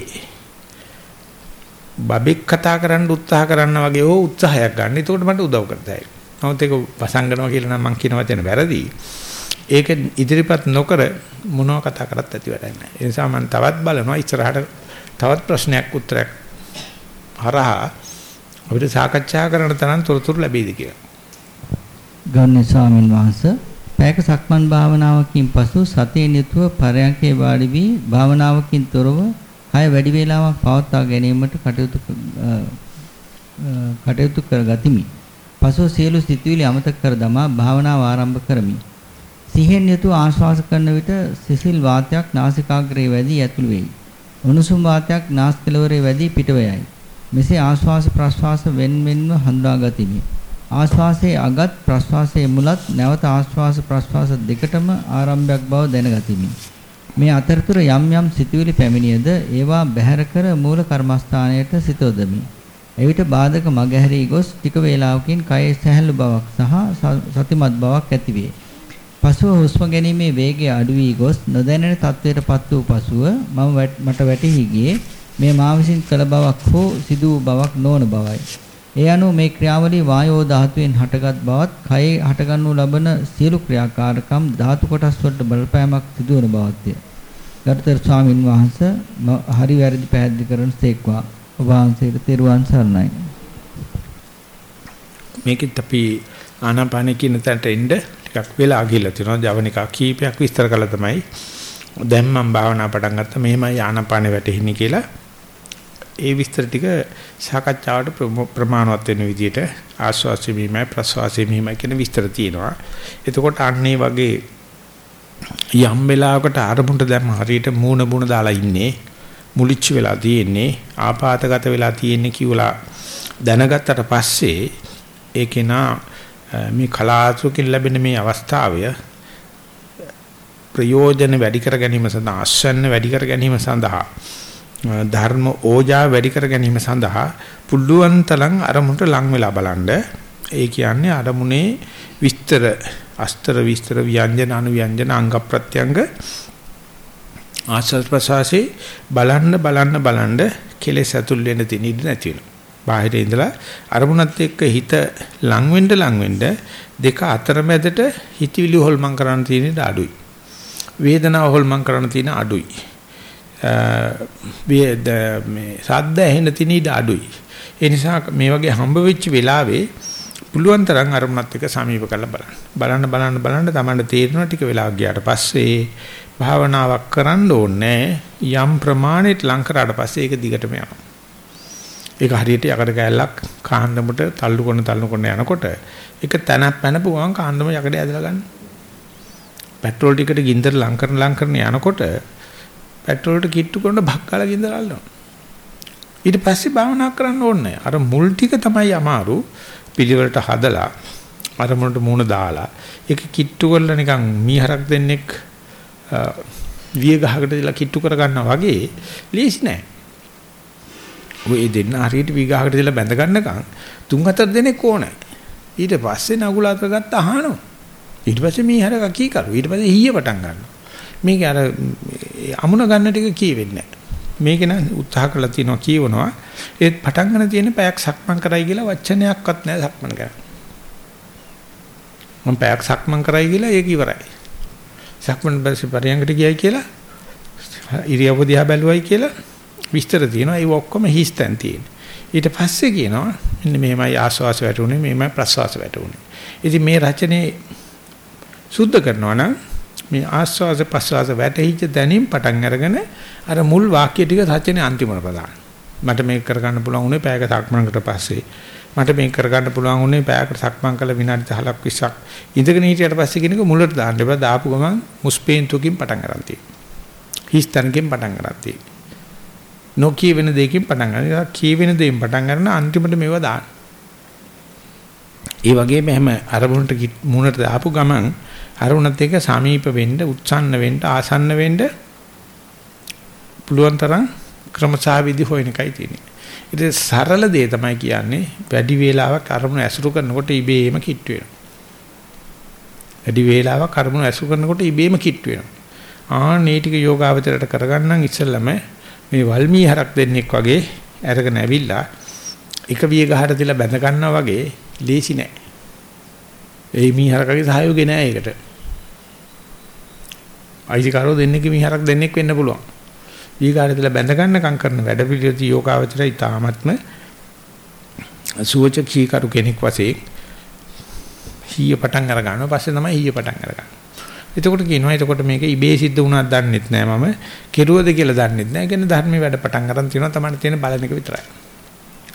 බබෙක් කතා කරන්න උත්සාහ කරන්න වගේ ඕ උත්සාහයක් ගන්න. ඒකට මට උදව් කරතයි. නමුත් ඒක වසංගනවා කියලා නම් මම කියන වචන වැරදි. ඒක ඉදිරිපත් නොකර මොනව කතා කරත් ඇති වැඩක් නැහැ. ඒ නිසා මම තවත් බලනවා ඉස්සරහට තවත් ප්‍රශ්නයක් උත්තරයක් හරහා අපිට සාකච්ඡා කරන්න තරම් තොරතුරු ලැබෙයිද කියලා. ගන්න ස්වාමින් වහන්සේ පැයක සක්මන් භාවනාවකින් පසු සතියෙන් යුතුව පරයන්කේ වාඩි වී භාවනාවකින් තොරව හය වැඩි වේලාවක් පවත්වා ගැනීමට කටයුතු කටයුතු කර ගතිමි. පසුව සියලු සිතුවිලි අමතක කර දමා භාවනාව ආරම්භ කරමි. සිහෙන් යුතුව ආශ්වාස කරන විට සිසිල් වාතයක් නාසිකාග්‍රේ වැදී ඇතුළු වෙයි. උණුසුම් වාතයක් නාස්කලවරේ වැදී පිටව යයි. මෙසේ ආශ්වාස ප්‍රශ්වාස වෙන් වෙන්ව හඳුනා ගතිමි. ආශ්වාසයේ අගත් ප්‍රශ්වාසයේ මුලත් නැවත ආශ්වාස ප්‍රශ්වාස දෙකටම ආරම්භයක් බව දැනගතිමි. මේ අතරතුර යම් යම් සිතුවිලි පැමිණියද ඒවා බැහැර කර මූල කර්මස්ථානයට සිතොදමි. එවිට බාධක මගහැරී ගොස් ටික වේලාවකින් කයේ සැහැල්ලු බවක් සහ සතිමත් බවක් ඇතිවේ. පසුව හුස්ම ගැනීමේ වේගය අඩු වී ගොස් නොදැනෙන තත්වයටපත් වූ පසුව මම මට වැටහි ගියේ මේ මා විසින් කළ බවක් හෝ සිදු වූ බවක් නොවන බවයි. ඒ අනුව මේ ක්‍රියාවලිය වායෝ ධාතුවෙන් හටගත් බවත්, කයේ හටගනු ලබන සියලු ක්‍රියාකාරකම් ධාතු කොටස් වලට බලපෑමක් සිදුවන බවත්ය. ගරුතර ස්වාමින් වහන්සේ හරි වැරදි පැහැදිලි කරන සේක්වා. ඔබ වහන්සේට තෙරුවන් සරණයි. මේකෙත් අපි ආනාපාන කියන තැනට එන්න ටිකක් වෙලා ගිහිල්ලා තියෙනවා. ජවනිකා කීපයක් විස්තර කළා තමයි. දැන් මම භාවනා පටන් ගත්තා. මෙහෙමයි ආනාපාන වැටෙන්නේ කියලා ඒ විස්තර ටික සාකච්ඡාවට ප්‍රමාණවත් වෙන විදිහට ආස්වාසි මීමයි ප්‍රස්වාසි මීමයි කියන විස්තර තියෙනවා. එතකොට අන්නේ වගේ යම් වෙලාවකට අරමුණට දැම්ම හරියට මූණ බුණ දාලා ඉන්නේ මුලිච්ච වෙලා තියෙන්නේ ආපాతගත වෙලා තියෙන්නේ කියලා දැනගත්තට පස්සේ ඒකේ නා මේ කලාතුරකින් ලැබෙන මේ අවස්ථාවය ප්‍රයෝජන වැඩි කර ගැනීම සඳහා අස්වැන්න වැඩි කර ගැනීම සඳහා ධර්ම ඕජා වැඩි කර ගැනීම සඳහා පුළුවන් තරම් අරමුණට ලං වෙලා බලන්න. ඒ කියන්නේ අරමුණේ විස්තර අස්තර විස්තර ව්‍යංජන අනු ව්‍යංජන අංග ප්‍රත්‍යංග ආස්වාද ප්‍රසවාසී බලන්න බලන්න බලන්න කෙලෙස් ඇතුල් වෙන්න තියෙන ඉඩ නැති වෙනවා. බාහිර ඉඳලා අරමුණත් එක්ක හිත ලං වෙන්න ලං වෙන්න දෙක අතරමැදට හිතවිලි හොල්මන් කරන්න තියෙන අඩුයි. වේදනාව හොල්මන් කරන්න තියෙන අඩුයි. මේ සද්ද ඇහෙන තින ඉඩ අඩුයි. ඒ නිසා මේ වගේ හම්බ වෙච්ච වෙලාවේ පුළුවන් තරම් අරමුණත් එක්ක සමීප කරලා බලන්න. බලන්න බලන්න බලන්න තමයි තේරෙනවා ටික වෙලාවක් ගියාට පස්සේ භාවනාවක් කරන්න ඕනේ යම් ප්‍රමාණයට ලං කරාට පස්සේ ඒක දිගටම යනවා. ඒක හරියට යකඩ කෑල්ලක් කාන්දමට තල්ලු කරන තල්ලු කරන යනකොට ඒක තනක් පැනපු ගමන් කාන්දම යකඩ ඇදලා ගන්න. පෙට්‍රෝල් ටිකට ගින්දර ලං කරන ලං කරන යනකොට පෙට්‍රෝල් ට කිට්ටු කරන භක්කාලා ගින්දර අල්ලනවා. ඊට පස්සේ භාවනා කරන්න ඕනේ අර මුල් ටික තමයි අමාරු පිළිවෙලට හදලා අර මොනට මූණ දාලා ඒක කිට්ටු කරලා නිකන් මීහරක් දෙන්නෙක් විය ගහකට දාලා කිට්ටු කර ගන්නවා වගේ ලීස් නෑ. ඔය දෙන්න හරියට විය ගහකට දාලා බැඳ ගන්නකම් තුන් හතර දෙනෙක් ඕනේ. ඊට පස්සේ නගුල අතර ගත්ත අහනවා. ඊට පස්සේ මීහරක කී කරු. ඊට පස්සේ ඊය පටන් ගන්නවා. මේක අර අමුණ ගන්න ටික කියවෙන්නේ නැහැ. මේක නම් උත්සාහ කරලා තිනවා කියවනවා ඒත් පටන් ගන්න තියෙන පැයක් සක්මන් කරයි කියලා වචනයක්වත් නැහැ සක්මන් කරා මම පැයක් සක්මන් කරයි කියලා ඒක ඉවරයි සක්මන් බැලසි පරියංගට ගියයි කියලා ඉරියව්ව දිහා බැලුවයි කියලා විස්තර තියෙනවා ඒ ඔක්කොම හිස්තන් තියෙන ඊට පස්සේ කියනවා මෙන්න මෙහෙමයි ආස්වාස වැටුනේ මෙහෙමයි ප්‍රස්වාස වැටුනේ ඉතින් මේ රචනයේ සුද්ධ කරනවා නම් මේ ආස්වාස ප්‍රස්වාස වැටහිච්ච දැනීම පටන් අරගෙන අර මුල් වාක්‍ය ටික සත්‍යනේ අන්තිමට ප්‍රදාන. මට මේක කරගන්න පුළුවන් උනේ පැයක සක්මනකට පස්සේ. මට මේක කරගන්න පුළුවන් උනේ පැයකට සක්මන් කළ විනාඩි 10ක් 20ක්. ඉඳගෙන හිටියට පස්සේ කෙනෙක් මුලට දාන්න එපා. දාපු ගමන් මුස්පේන්තුකින් පටන් ගන්න තියෙනවා. හිස්තනකින් පටන් ගන්න තියෙනවා. නොකියවෙන දෙයකින් පටන් ගන්නවා. කියවෙන දෙයින් පටන් ගන්න අන්තිමට මේව දාන්න. ඒ වගේම හැම අරමුණට මුණට දාපු ගමන් අරමුණත් එක්ක සමීප වෙන්න, උත්සන්න වෙන්න, ආසන්න වෙන්න පුළුවන් තරම් ක්‍රමසාවිදි හොයන එකයි තියෙන්නේ. ඉතින් සරල දේ තමයි කියන්නේ වැඩි වේලාවක් අරමුණ ඇසුරු කරනකොට ඉබේම කිට් වෙනවා. වැඩි වේලාවක් අරමුණ ඇසුරු කරනකොට ඉබේම කිට් වෙනවා. ආනේ ටික යෝගාවචරයට කරගන්නම් ඉස්සෙල්ලම මේ වල්මී හරක් දෙන්නෙක් වගේ අරගෙන ඇවිල්ලා එක විය ගහට තියලා බැඳ ගන්නවා වගේ ලේසි නෑ. ඒ මීහරකගේ සහයෝගය නෑ ඒකට. අයිතිකාරෝ දෙන්නෙක් මීහරක් දෙන්නෙක් වෙන්න පුළුවන්. ඊගාට තියලා බැඳ ගන්නකම් කරන වැඩ පිළිවෙති යෝගාවචරය ඉතාමත්ම සුවච කීකරු කෙනෙක් වශයෙන් හීය පටන් අර ගන්නවා. පස්සේ තමයි හීය පටන් අරගන්නේ. එතකොට කියනවා එතකොට මේක ඉබේ සිද්ධ වුණාක් දන්නෙත් නෑ මම කෙරුවද කියලා දන්නෙත් නෑ. කියන්නේ ධර්මයේ වැඩ පටන් ගන්න තියෙනවා තමයි තියෙන බලන එක විතරයි.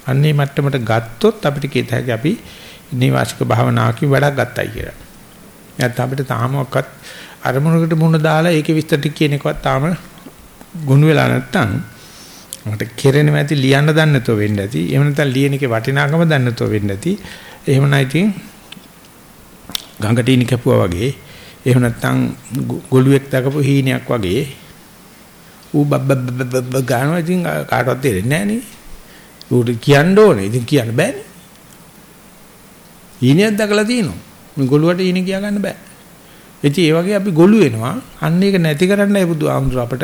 අන්නේ මට්ටමට ගත්තොත් අපිට කියත හැකි අපි නිවාසික භාවනාවකින් වැඩක් ගත්තයි කියලා. නැත්නම් අපිට තාමවත් අරමුණකට මුණ දාලා ඒකේ විස්තර ටික කියන එකවත් තාම ගුණ වෙලා නැත්තම් මට කෙරෙන්නේ නැති ලියන්න දන්නේ නැතෝ වෙන්න ඇති. එහෙම නැත්නම් ලියන එකේ වටිනාකම දන්නේ නැතෝ වෙන්න ඇති. එහෙම නැත්නම් ගඟට ඉනි කැපුවා වගේ එහෙම නැත්නම් ගොළුෙක් දකපු හීනයක් වගේ ඌ බබ්බබ්බබ්බ ගානවා ඉතින් කාටවත් තේරෙන්නේ නැහැ නේ. ඌට කියන්න ඕනේ. ඉතින් කියන්න බෑනේ. හීනයක් දැකලා තියෙනවා. මේ ගොළුවට හීන කියා ගන්න බෑ. ඉතින් ඒ වගේ අපි ගොළු වෙනවා. අන්න ඒක නැති කරන්නයි බුදු ආමතුරු අපට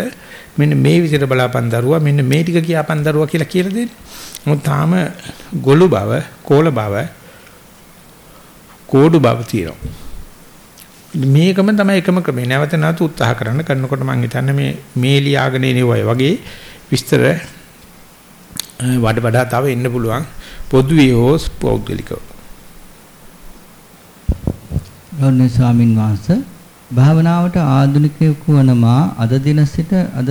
මෙන්න මේ විදිහට බලාපන් දරුවා මෙන්න මේ ටික කියාපන් දරුවා කියලා කියලා දෙන්නේ. මොකද තාම ගොළු බව, කෝල බව, කෝඩු බව තියෙනවා. මේකම තමයි එකම ක්‍රමය. නැවත නැවත උත්සාහ කරන්න කරනකොට මම හිතන්නේ මේ මේ ලියාගෙන එනවයි වගේ විස්තර වඩ වඩා තව එන්න පුළුවන් පොදුවේ හෝ පෞද්ගලිකව. ගෞරවනීය ස්වාමින් වහන්සේ භාවනාවට ආධුනිකයෙකු වන මා අද දින සිට අද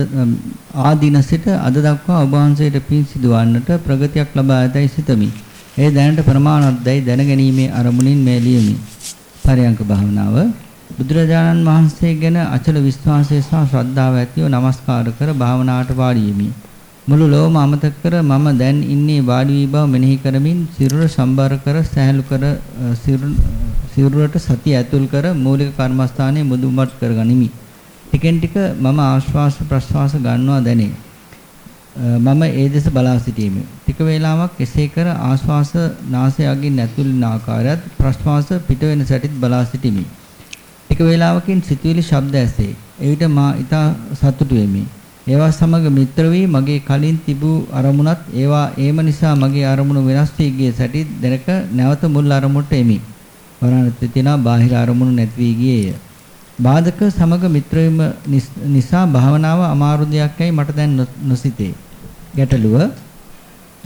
ආදින සිට අද දක්වා ඔබ වහන්සේට පින් සිදුවන්නට ප්‍රගතියක් ලබා ඇතැයි සිතමි. ඒ දැනට ප්‍රමාණවත්දයි දැනගැනීමේ අරමුණින් මේ ලියමි. පරයන්ක භාවනාව බුදුරජාණන් වහන්සේ ගැන අචල විශ්වාසය සහ ශ්‍රද්ධාව ඇතිව নমස්කාර කර භාවනාවට වාඩි වෙමි. මුළු ලෝම අමතක කර මම දැන් ඉන්නේ වාඩි වී බව මෙනෙහි කරමින් සිරුර සම්බර කර සහැලු කර සිරුරට සතිය ඇතුල් කර මූලික කර්මස්ථානයේ මුදුන්පත් කර ගනිමි. ටිකෙන් ටික මම ආශ්වාස ප්‍රශ්වාස ගන්නවා දැනේ. මම ඒ දෙස බලා සිටීමේ ටික වේලාවක් එසේ කර ආශ්වාස නාසය අගින් ඇතුල් වෙන ආකාරයත් ප්‍රශ්වාස පිට වෙන සැටිත් බලා සිටිමි. ටික වේලාවකින් සිතුවිලි ශබ්ද ඇසේ. එවිට මා ඊට සතුටු වෙමි. ඒවා සමග මිත්‍ර වී මගේ කලින් තිබූ අරමුණත් ඒවා ඒම නිසා මගේ අරමුණු වෙනස් වී ගිය සැටි දැනක නැවත මුල් අරමුණට එමි. වරණත් තිනා බාහිර අරමුණු නැති වී ගියේය. බාධක සමග මිත්‍ර නිසා භාවනාව අමාරු දෙයක්යි මට දැන් නොසිතේ. ගැටලුව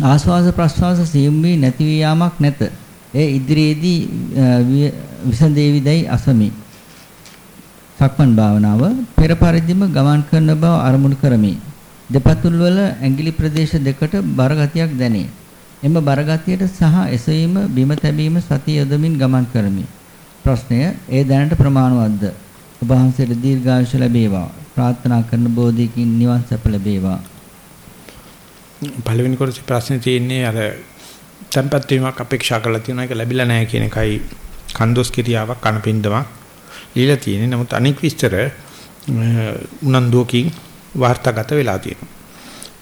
ආස්වාස ප්‍රස්වාස සියුම් වී නැති වී යාමක් නැත. ඒ ඉදිරියේදී විසඳේවිදයි අසමි. සක්මන් භාවනාව පෙර පරිදිම ගමන් කරන බව අරමුණු කරමි. දෙපතුල් වල ඇඟිලි ප්‍රදේශ දෙකට බරගතියක් දැනේ. එම බරගතියට සහ එසවීම බිම තැබීම සතිය යොදමින් ගමන් කරමි. ප්‍රශ්නය ඒ දැනට ප්‍රමාණවත්ද? ඔබ වහන්සේට දීර්ඝායුෂ ලැබේවා. ප්‍රාර්ථනා කරන බෝධියකින් නිවන් සැප ලැබේවා. පළවෙනි කොටසේ ප්‍රශ්නේ තියෙන්නේ අර tempat වීමක් අපේක්ෂා කරලා තියෙන එක ලැබිලා නැහැ කියන එකයි කන්දොස් කිරියාවක් කනපින්දමක් লীලා තියෙන්නේ. නමුත් අනික් විස්තර උනන්දුවකින් වාර්තාගත වෙලා තියෙනවා.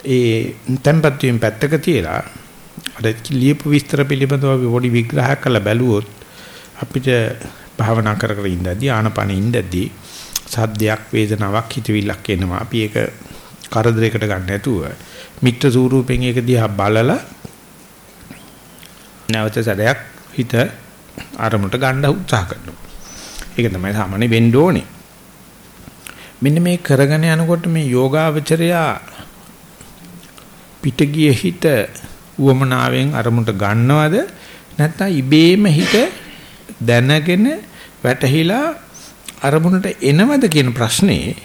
ඒ tempat වීම පැත්තක තියලා අර ලියපු විස්තර පිළිබඳව අපි පොඩි විග්‍රහයක් කරලා බැලුවොත් අපිට භාවනා කර කර ඉඳදී ආනපන ඉඳදී සද්දයක් වේදනාවක් හිතවිල්ලක් එනවා. අපි ඒක කරදරයකට ගන්න නැතුව මිත්‍ර ස්වරූපෙන් ඒක දිහා බලලා නැවත සැරයක් හිත අරමුණට ගන්න උත්සාහ කරනවා. ඒක තමයි සාමාන්‍ය වෙන්න ඕනේ. මෙන්න මේ කරගෙන යනකොට මේ යෝගාවචරයා පිටගිය හිත උවමනාවෙන් අරමුණට ගන්නවද? නැත්නම් ඉබේම හිත දැනගෙන වැටහිලා අරමුණට එනවද කියන ප්‍රශ්නේ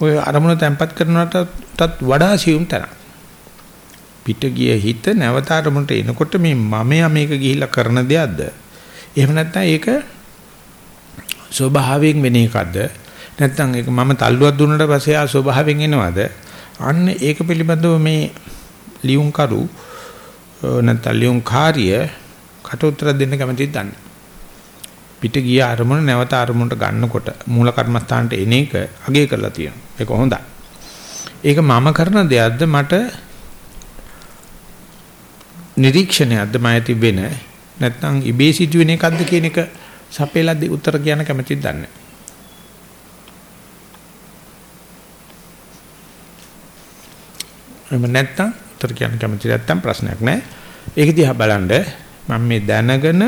ඔය අරමුණ තැම්පත් කරනටත් වඩා සියුම් තරම් පිටගිය හිත නැවත අරමුණට එනකොට මේ මමයා මේක ගිහිල්ලා කරන දෙයක්ද? එහෙම නැත්නම් ඒක ස්වභාවයෙන් වෙන එකක්ද නැත්නම් ඒක මම තල්ලුවක් දුන්නට පස්සේ ආ ස්වභාවයෙන් එනවද අන්න ඒක පිළිබඳව මේ ලියුම් කරු නැත්නම් ලියුම් කාර්ය කට උතර දෙන්න කැමතිද දන්නේ. පිට ගිය අරමුණ නැවත අරමුණට ගන්නකොට මූල කර්මස්ථානට එන එක අගය කරලා තියෙනවා. ඒක හොඳයි. ඒක මම කරන දෙයක්ද මට නිරීක්ෂණයක්ද මම ඇති වෙන නැත්නම් ඉබේ සිදුවෙන එකක්ද කියන එක සපේලා උත්තර කියන කැමතිද දන්නේ. එහෙම නැත්නම් උත්තර කියන්න කැමති නැත්නම් ප්‍රශ්නයක් නැහැ. ඒක දිහා බලන්න මම මේ දැනගෙන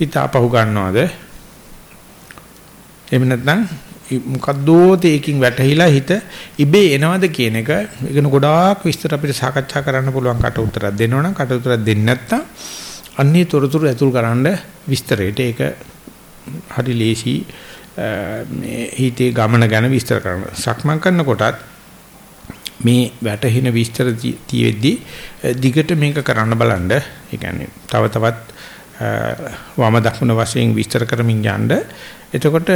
හිතාපහු ගන්නවද? එහෙම නැත්නම් මොකද්දෝ තේකින් වැටහිලා හිත ඉබේ එනවද කියන එක ඉගෙන ගොඩාක් විස්තර අපිට සාකච්ඡා කරන්න පුළුවන් කට උත්තරයක් දෙනවනම් කට උත්තරයක් දෙන්නේ නැත්නම් අන්නේ තොරතුරු ඇතුල් කරන්න විස්තරයට ඒක හරි ලේසි මේ හිතේ ගමන ගැන විස්තර කරන්න. සක්මන් කරනකොටත් මේ වැටහෙන විස්තර තියෙද්දි දිගට මේක කරන්න බලන්න. ඒ කියන්නේ තව තවත් වම දකුණ වශයෙන් විස්තර කරමින් යන්න. එතකොට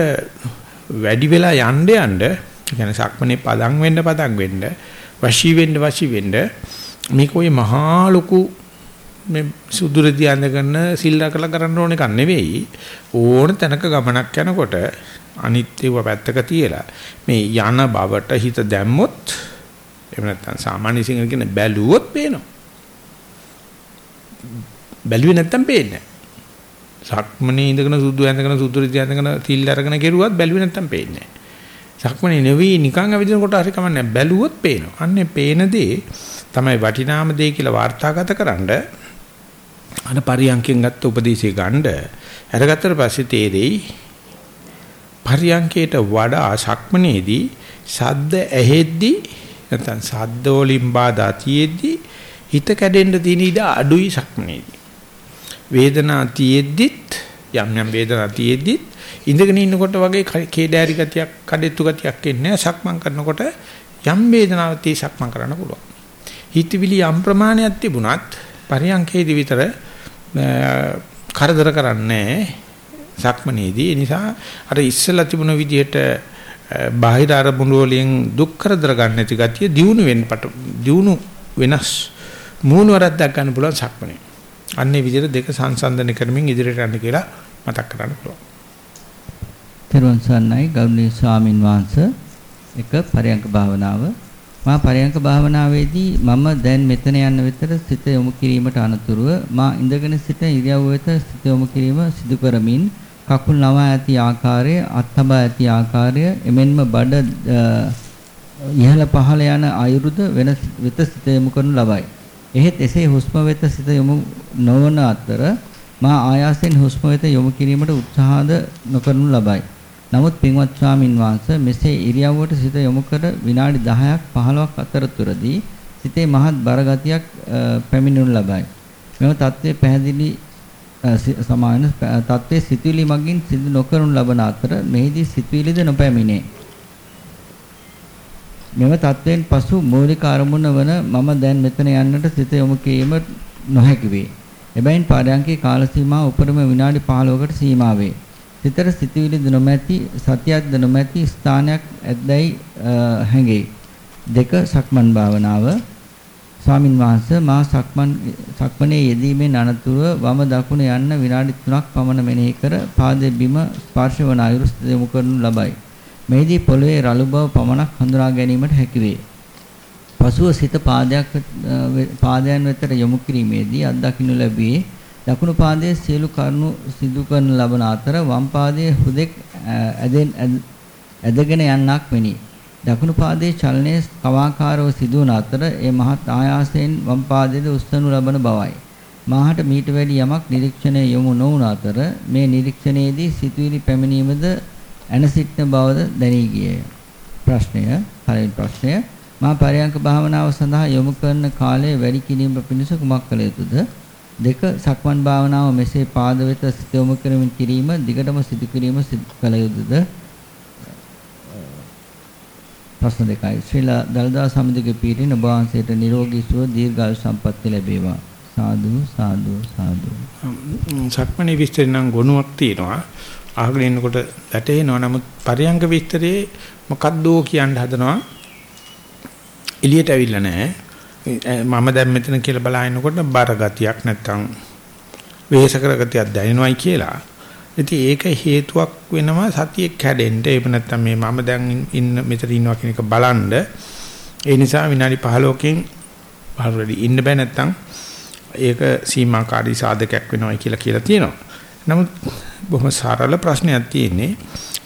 වැඩි වෙලා යන්න යන්න කියන්නේ සක්මනේ පදම් වෙන්න පදම් වෙන්න වශී වෙන්න වශී වෙන්න මේක ඔය මහා ලොකු මේ සුදුරදී අඳගෙන සිල්ලා කළ කරන්න ඕන එකක් නෙවෙයි ඕන තැනක ගමනක් යනකොට අනිත්‍යව පැත්තක තියලා මේ යන බවට හිත දැම්මොත් එහෙම නැත්නම් සාමාන්‍ය සිංහල කියන බැලුවොත් පේනවා. බැලුවේ නැත්තම් පේන්නේ නැහැ. සක්මනේ ඉඳගෙන සුදු ඇඳගෙන සුදු රිදි ඇඳගෙන තිල් අරගෙන කෙරුවත් බැලුවේ නැත්තම් පේන්නේ නැහැ. සක්මනේ නෙවෙයි නිකන් ඇවිදිනකොට හරි කමන්නේ බැලුවොත් පේනවා. අන්නේ පේන දේ තමයි වටිනාම දේ කියලා වාර්තාගත කරන්න අන පරියන්කෙන් ගත්ත උපදේශය ගන්න අරගත්තට පස්සේ තේරෙයි පරියන්කේට වඩා සක්මනේදී සද්ද ඇහෙද්දී නැත්නම් සද්ද වලින් බාධා තියෙද්දි හිත කැඩෙන්න තියෙන ඉඩ අඩුයි සක්මනේදී. වේදනා තියෙද්දිත් යම් යම් වේදනා තියෙද්දිත් ඉඳගෙන ඉන්නකොට වගේ කේඩෑරි ගතියක් කඩෙත්තු ගතියක් එන්නේ සක්මන් කරනකොට යම් වේදනාවක් tie සක්මන් කරන්න පුළුවන්. හිතවිලි යම් ප්‍රමාණයක් තිබුණත් පරියන්කේදී විතර කරදර කරන්නේ සක්මනේදී ඒ නිසා අර ඉස්සලා තිබුණ විදිහට බාහිර අරමුණු වලින් දුක් කරදර ගන්න නැති ගතිය දියුණු වෙන්න පට දියුණු වෙනස් මූණවරක් දක් ගන්න පුළුවන් සක්මනේ. අන්නේ විදිහට දෙක සංසන්දනය කරමින් ඉදිරියට යන්න කියලා මතක් කරන්න පුළුවන්. තෙරුවන් සරණයි ගෞරවනීය ස්වාමින් වහන්සේ එක පරයන්ක භාවනාව මා පරයන්ක භාවනාවේදී මම දැන් මෙතන යන විතර සිත යොමු කිරීමට අනතුරුව මා ඉඳගෙන සිට ඉරියව්ව වෙත සිත යොමු කිරීම සිදු කරමින් කකුල් නවා ඇති ආකාරය අත්හබා ඇති ආකාරය එමෙන්ම බඩ ඉහළ පහළ යන අයුරුද වෙන වෙත සිත යොමු කරනු ලබයි. එහෙත් එසේ හුස්ම වෙත සිත යොමු නොවන අතර මා ආයාසයෙන් හුස්ම වෙත යොමු කිරීමට උත්සාහද නොකරනු ලබයි. නමුත් පින්වත් ස්වාමින් වහන්සේ මෙසේ ඉරියව්වට සිත යොමු කර විනාඩි 10ක් 15ක් අතරතුරදී සිතේ මහත් බරගතියක් පැමිණෙනු ලබයි. මෙම தત્ත්වය පැහැදිලි සමාන තත්ත්වයේ සිතුවිලි මගින් සිදු නොකරනු ලබන අතර මෙහිදී සිතුවිලිද නොපැමිණේ. මෙම තත්ත්වයෙන් පසු මූලික අරමුණ වන මම දැන් මෙතන යන්නට සිත යොමු කිරීම නොහැකි වේ. එබැවින් පාරයන්කේ කාල සීමාව උපරිම විනාඩි 15කට සීමා වේ. සිතට සිතුවිලිද නොමැති සතියක්ද නොමැති ස්ථානයක් ඇද්දැයි හැඟේ. දෙක සක්මන් භාවනාව ස්වාමින් වහන්සේ මා සක්මන් සක්මනේ යෙදීමෙන් අනතුරුව වම දකුණ යන්න විනාඩි 3ක් පමණ මෙනෙහි කර පාදයේ බිම ස්පර්ශ වන අයුරු යොමු කරනු ලබයි. මෙහිදී පොළවේ රළු බව පමණක් හඳුනා ගැනීමට හැකි වේ. පසුව සිත පාදයක් පාදයන් වෙතට යොමු කිරීමේදී අත්දකින්න ලැබුවේ දකුණු පාදයේ සියලු කරුණු සිදු කරන ලබන අතර වම් පාදයේ හුදෙක් ඇදගෙන යන්නක් වෙනි. දකුණු පාදයේ චලනයේ කවාකාරව සිදුවන අතර ඒ මහත් ආයාසයෙන් වම් පාදයේ උස්සනු ලබන බවයි. මාහට මීට වැඩි යමක් නිරීක්ෂණය යොමු නොවුන අතර මේ නිරීක්ෂණයේදී සිතුවිලි පැමිණීමද ඇනසිටන බවද දැනී ගියේය. ප්‍රශ්නය පළවෙනි ප්‍රශ්නය මා පරයන්ක භාවනාව සඳහා යොමු කරන කාලය වැඩි කිරීම පිණිස කුමක් කළ යුතුද? දෙක සක්මන් භාවනාව මෙසේ පාද වෙත සිත යොමු කරමින් කිරීම දිගටම සිදු කිරීම කළ යුතුද? ප්‍රශ්න දෙකයි. ශ්‍රී දලදා සමිතිගේ පීඨින ඔබ වහන්සේට නිරෝගී සුව දීර්ඝායු සම්පන්නිය ලැබේවා. සාදු සාදු සාදු. සක්මණේ විස්තර නම් ගුණයක් තියෙනවා. අහගෙන ඉන්නකොට වැටෙනවා. නමුත් පරියංග විස්තරේ මොකද්දෝ කියන්න හදනවා. එළියට ඇවිල්ලා නැහැ. මම දැන් මෙතන කියලා බලනකොට බර ගතියක් නැත්තම් වෙහෙස කර ගතියක් දැනෙනවයි කියලා. ඉතින් ඒක හේතුවක් වෙනවා සතියේ කැඩෙන්න. එහෙම නැත්තම් මේ මම දැන් ඉන්න මෙතන ඉන්නවා කියන එක බලන්ඩ ඒ නිසා විනාඩි 15කින් පහරවලදී ඉන්න බෑ නැත්තම් ඒක සීමාකාරී සාධකයක් වෙනවයි කියලා කියලා තියෙනවා. නමුත් බොහොම සරල ප්‍රශ්නයක් තියෙන්නේ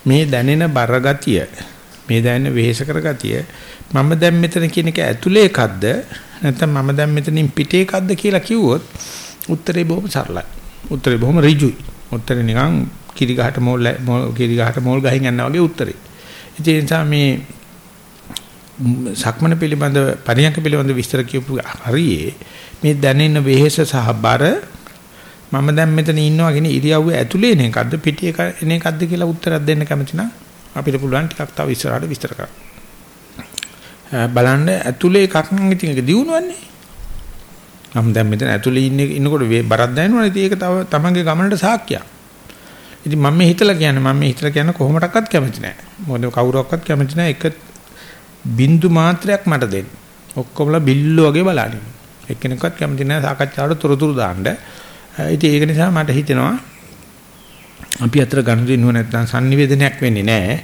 මේ දැනෙන බර ගතිය මේ දැනෙන වෙහෙස කර ගතිය මම දැන් මෙතන කියන එක ඇතුලේ එකක්ද නැත්නම් මම දැන් මෙතනින් පිටේ එකක්ද කියලා කිව්වොත් උත්තරේ බොහොම සරලයි. උත්තරේ බොහොම ඍජුයි. උත්තරේ නිකන් කිරි ගහට මෝල් කිරි ගහට මෝල් ගහින් යනවා වගේ උත්තරේ. ඒ නිසා මේ සක්මන පිළිබඳ පරියන්ක පිළිබඳ විස්තර කියපු හරියේ මේ දැනෙන වෙහෙස සහ බර මම දැන් මෙතන ඉන්නවා කියන ඉරියව්ව ඇතුලේ එන එකක්ද පිටේ එන එකක්ද කියලා උත්තරයක් දෙන්න කැමති නම් අපිට පුළුවන් ටිකක් තව ඉස්සරහට විස්තර කරන්න. බලන්න ඇතුලේ එකක් නම් ඉතින් ඒක දිනුවන්නේ. නම් දැන් මෙතන ඇතුලේ ඉන්නේ ඉන්නකොට බරක් දැනෙනවනේ ඉතින් ඒක තව තමන්ගේ ගමනට සාක්කියක්. ඉතින් මම මේ හිතලා කියන්නේ මම මේ හිතලා කියන්නේ කොහොමඩක්වත් කැමති නැහැ. මොකද කවුරක්වත් කැමති නැහැ එක බින්දු මාත්‍රයක් මට දෙන්න. ඔක්කොමලා බිල්ලෝ වගේ බලන්නේ. එක්කෙනෙක්වත් කැමති නැහැ සාකච්ඡාවට තොරතුරු දාන්න. ඉතින් ඒක නිසා මට හිතෙනවා අපි අතර ගනුදෙනුව නැත්නම් sannivedanayak වෙන්නේ නැහැ.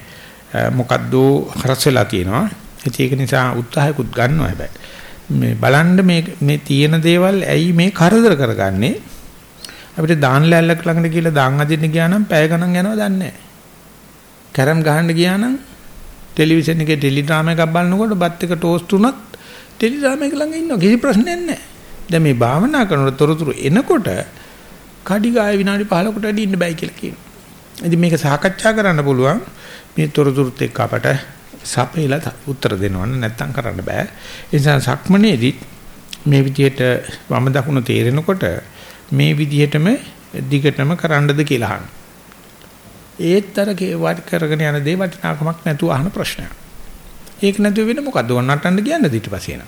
මොකද්ද හරස් වෙලා තියෙනවා. ඒක නිසා උත්සාහයකුත් ගන්නවා හැබැයි. මේ බලන්න මේ මේ තියෙන දේවල් ඇයි මේ කරදර කරගන්නේ? අපිට දාන ලැල්ලක් ළඟට කියලා දාන් අදින්න ගියා නම් පැය ගණන් යනවා දන්නේ නැහැ. කැරම් ගහන්න ගියා නම් ටෙලිවිෂන් එකේ ටෙලි ඩ්‍රාමා එකක් බලනකොට බත් එක ටෝස්ට් උනත් ටෙලි ඩ්‍රාමා එක ළඟ ඉන්නවා කිසි ප්‍රශ්නයක් නැහැ. දැන් මේ භාවනා කරනකොට තොරතුරු එනකොට කඩි ගාය විනාඩි 15කට වැඩි ඉන්න බෑ කියලා කියනවා. ඉතින් මේක සාකච්ඡා කරන්න පුළුවන් මේ තොරතුරුත් එක්ක අපට සපේලා උත්තර දෙනවන්න නැත්තම් කරන්න බෑ. ඒ නිසා සක්මනේදී මේ විදිහට වම දකුණ තේරෙනකොට මේ විදිහටම දිගටම කරන්නද කියලා අහන්න. ඒත්තර වට කරගෙන යන දේ වටිනාකමක් නැතුව අහන ප්‍රශ්නයක්. ඒක නැතුව වෙන මොකද්ද වන්නටන්න කියන්නේ ඊට පස්සේ එන.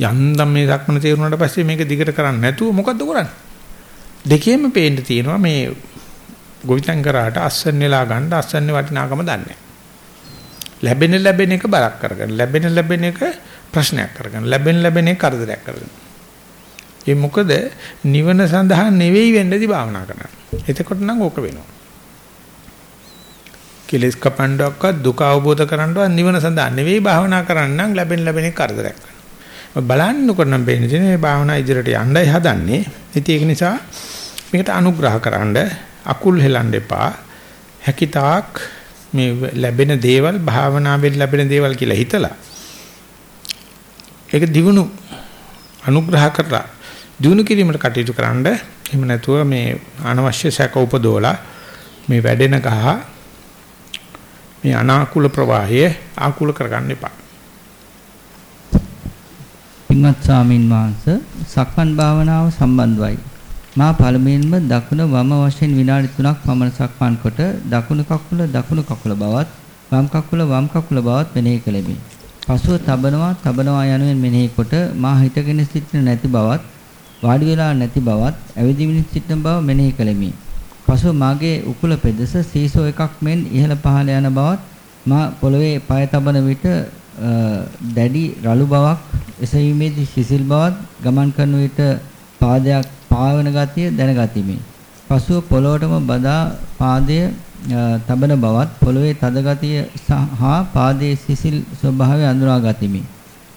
යන්දම් මේ සක්මන තේරුණාට පස්සේ මේක දිගට කරන්නේ නැතුව මොකද්ද කරන්නේ? දෙකේම පේන්න තියෙනවා මේ ගොවිතැන් කරාට අස්සන් වෙලා ගන්න අස්සන්නේ වටිනාකම දන්නේ. ලැබෙන ලැබෙන එක බරක් කරගන්න ලැබෙන ලැබෙන එක ප්‍රශ්නයක් කරගන්න ලැබෙන ලැබෙන එක කරදරයක් කරගන්න ඒ මොකද නිවන සඳහා නෙවෙයි වෙන්නේදි භාවනා කරන්න එතකොට නම් ඕක වෙනවා. කෙලස් කපන්නවක්වත් දුක අවබෝධ කරන්නවත් නිවන සඳහා නෙවෙයි භාවනා කරන්න නම් ලැබෙන ලැබෙන එක කරදරයක් කරනවා බලන්නකොට නම් වෙන්නේ මේ භාවනා ඉදිරියට යන්නයි හදන්නේ ඉතින් ඒක නිසා මේකට අනුග්‍රහකරනද අකුල් හෙලන්න එපා. හැකිතාක් මේ ලැබෙන දේවල් භාවනාවෙන් ලැබෙන දේවල් කියලා හිතලා ඒක දිනුණු අනුග්‍රහ කරලා දිනු කිරීමට කටයුතු කරන්න එහෙම නැතුව මේ අනවශ්‍ය සැක උපදෝලා මේ වැඩෙන ගහ මේ අනාකූල ප්‍රවාහය ආකූල කරගන්න එපා. පින්වත් ස්වාමින් වහන්සේ සක්මන් භාවනාව සම්බන්ධවයි. මා පළමුවෙන්ම දකුණ වම වශයෙන් විනාඩි 3ක් පමණ සක්මන් කොට දකුණු කකුල දකුණු කකුල බවත් වම් කකුල වම් කකුල බවත් මෙනෙහි කෙලෙමි. පසුව තබනවා තබනවා යනුවෙන් මෙනෙහි කොට මා හිතගෙන සිටින නැති බවත් වාඩි වෙලා නැති බවත් ඇවිදිමින් සිටින බව මෙනෙහි කෙලෙමි. පසුව මාගේ උකුල පෙදෙස සීසෝ එකක් මෙන් ඉහළ පහළ යන බවත් මා පොළවේ පය තබන විට දැඩි රළු බවක් එසවීමේදී සිසිල් බවත් ගමන් කරන විට පාදයක් පාවන ගතිය දැනගතිමි. පසුව පොළොවටම බදා පාදය තබන බවත් පොළොවේ තද ගතිය හා පාදයේ සිසිල් ස්වභාවය අඳුනා ගතිමි.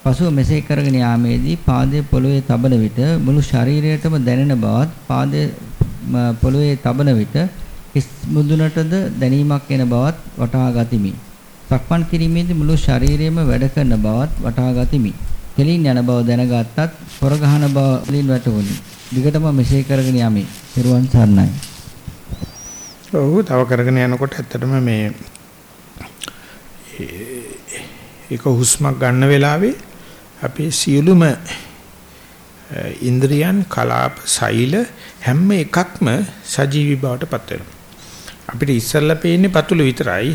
පසුව මෙසේ කරගෙන යාමේදී පාදයේ පොළොවේ තබන විට මුළු ශරීරයටම දැනෙන බවත් පාදයේ පොළොවේ තබන විට හිස් මුදුනටද දැනීමක් එන බවත් වටහා ගතිමි. සක්මන් කිරීමේදී මුළු ශරීරයම වැඩ කරන බවත් වටහා ගතිමි. කෙලින් යන බව දැනගත්තත් පොර ගහන බව වලින් වැටහුණි. දිගටම මෙසේ කරගෙන යමි. පෙරුවන් සරණයි. ඔව් තව කරගෙන යනකොට ඇත්තටම මේ ඒක හුස්මක් ගන්න වෙලාවේ අපේ සියලුම ඉන්ද්‍රියන් කලාප සෛල හැම එකක්ම සජීවී බවට පත් වෙනවා. අපිට ඉස්සල්ලා පේන්නේ පතුල විතරයි.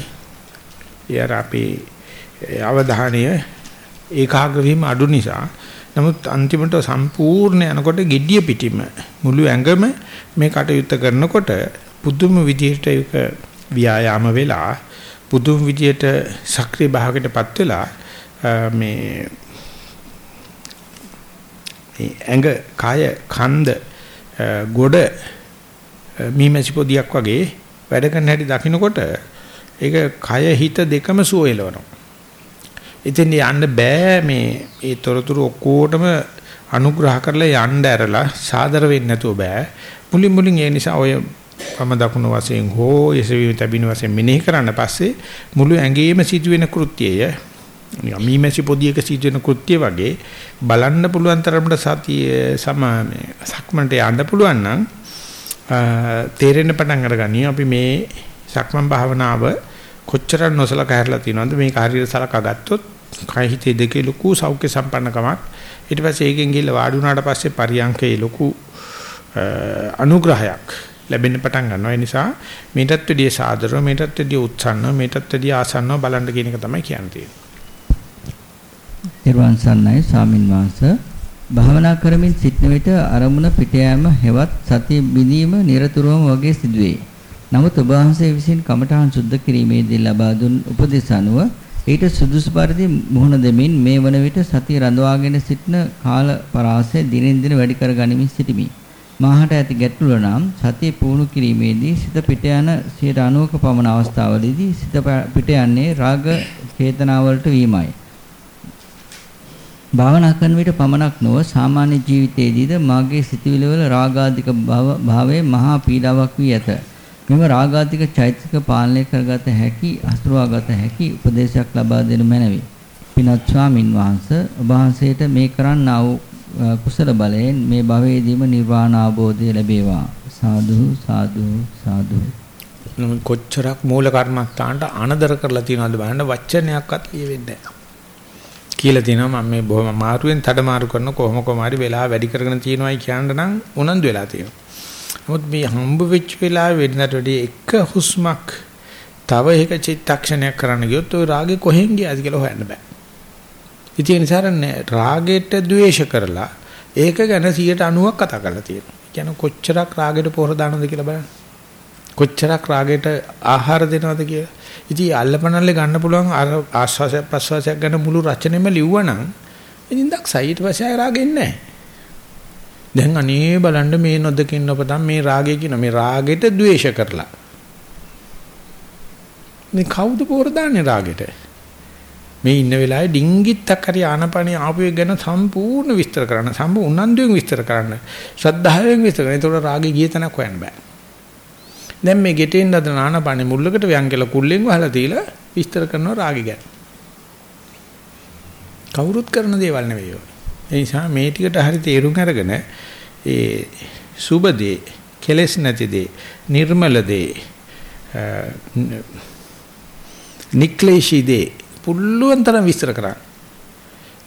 ඒ අර අපේ අවධානය ඒකාග්‍ර වීම අඩු නිසා නමුත් අන්තිමට සම්පූර්ණ යනකොට gediya පිටිම මුළු ඇඟම මේ කටයුත්ත කරනකොට පුදුම විදිහට ඒක ව්‍යායාම වෙලා පුදුම විදිහට සක්‍රීය භාවයකටපත් වෙලා මේ ඇඟ කය කන්ද ගොඩ මීමැසි පොදියක් වගේ වැඩ කරන හැටි දකින්නකොට ඒක කය හිත දෙකම සුවයලවනවා. ඉතින් යන්න බෑ මේ ඒ තොරතුරු ඔක්කොටම අනුග්‍රහ කරලා යන්න ඇරලා සාදර වෙන්නේ නැතුව බෑ. මුලින් මුලින් ඒ නිසා ඔය වම දකුණු වශයෙන් හෝ එසවි තැබින වශයෙන් මෙනෙහි කරන්න පස්සේ මුළු ඇඟේම සිදුවෙන කෘත්‍යය නිකන් මීමැසි පොදියක සිදුවෙන කෘත්‍ය වගේ බලන්න පුළුවන් තරමට සතිය සම සක්මන්ට යන්න පුළුවන් නම් තේරෙන්න පටන් අරගනි අපි මේ සක්මන් භාවනාව කොච්චර නොසලකා හැරලා තියෙනවද මේක හරියට සලකා ගත්තොත් කය හිතේ දෙකේ ලොකු සෞඛ්‍ය සම්පන්නකමක් ඊට පස්සේ ඒකෙන් ගිහිල්ලා වාඩි වුණාට පස්සේ පරියන්කේ ලොකු අනුග්‍රහයක් ලැබෙන්න පටන් ගන්නවා ඒ නිසා මේටත් වැඩිය සාදරව මේටත් වැඩිය උත්සන්නව මේටත් වැඩිය ආසන්නව බලන්න කියන එක තමයි කියන්නේ. නිර්වාණ සන්නයි ස්වාමින් වහන්සේ භාවනා කරමින් සිටන විට අරමුණ පිට යෑම හෙවත් සතිය බිඳීම নিরතුරුවම වගේ සිදුවේ. නමුත් ඔබ වහන්සේ විසින් කමඨාන් සුද්ධ කිරීමේදී ලබා දුන් උපදෙස් අනුව ඊට සුදුසු පරිදි මුහුණ දෙමින් මේ වන විට සතිය රඳවාගෙන සිටින කාල පරාසය දිනෙන් දින වැඩි කර ගනිමින් සිටිමි. මාහට ඇති ගැටලුව නම් සතිය පුහුණු කිරීමේදී සිත පිට යන 90ක පමණ අවස්ථාවලදී සිත පිට යන්නේ රාග චේතනාවලට වීමයි. භාවනා කරන විට පමණක් නොව සාමාන්‍ය ජීවිතයේදීද මාගේ සිතවිලි වල රාගාධික භාවයේ මහා පීඩාවක් වී ඇත. මෙම රාගාධික චෛතසික පාලනය කරගත හැකි අසුරවාගත හැකි උපදේශයක් ලබා දෙනු මැනවි. පිනත් ස්වාමින් වහන්සේ ඔබ වහන්සේට මේ කරන්නා වූ කුසල බලයෙන් මේ භවයේදීම නිර්වාණ අවබෝධය ලැබේවා. සාදු සාදු සාදු. නමුත් කොච්චරක් මූල කර්මස්ථානට අනදර කරලා තියනවද බලන්න වචනයක්වත් ලියෙන්නේ නැහැ. කියලා තියෙනවා මම මේ බොහොම මාරුවෙන් මාරු කරන කොහොම කොමාරි වෙලා වැඩි කරගෙන තියෙනවායි කියන්න නම් උනන්දු වෙලා තියෙනවා. නමුත් මේ හම්බ වෙච්ච වෙලාවේ වෙනකට වැඩි එක හුස්මක් තව එක චිත්තක්ෂණයක් කරන්න ගියොත් ওই රාගේ කොහෙන් ගියාද කියලා හොයන්න බෑ. ඉතින් ඒ නිසා රාගෙට ද්වේෂ කරලා ඒක ගැන 90ක් කතා කරලා තියෙනවා. කියන්නේ කොච්චරක් රාගෙට පොහොර දානවද කියලා බලන්න. කොච්චරක් රාගෙට ආහාර දෙනවද කියලා. ඉතින් අල්ලපනල්ලේ ගන්න පුළුවන් ආස්වාසය ප්‍රස්වාසයක් ගන්න මුළු රචනෙම ලිව්වනම් ඉතින් දක්සයි ඊට පස්සේ ආය රාගෙන්නේ නැහැ. දැන් අනේ බලන්න මේ නොදකින් ඔබතම් මේ රාගය කියන මේ රාගෙට ද්වේෂ කරලා. මේ කවුද පොර දාන්නේ රාගෙට? මේ ඉන්න වෙලාවේ ඩිංගිත්තක් හරි ආනපනිය ආපු එක ගැන සම්පූර්ණ විස්තර කරන්න සම්පූර්ණ උනන්දුවෙන් විස්තර කරන්න ශ්‍රද්ධාවෙන් විස්තර කරන්න. ඒතකොට රාගේ ගිය තැනක් හොයන්න බෑ. දැන් මේ ගෙටෙන් අද නානපනේ මුල්ලකට වයන් කියලා කුල්ලෙන් වහලා තියලා විස්තර කරනවා රාගය ගැන. කවුරුත් කරන දේවල් නෙවෙයි ඔය. ඒ නිසා මේ ටිකට හරි තේරුම් අරගෙන ඒ සුබ දේ, කෙලස් නැති දේ, නිර්මල දේ, නික්ලේශී දේ පුළුවන් තරම් විස්තර කරන්න.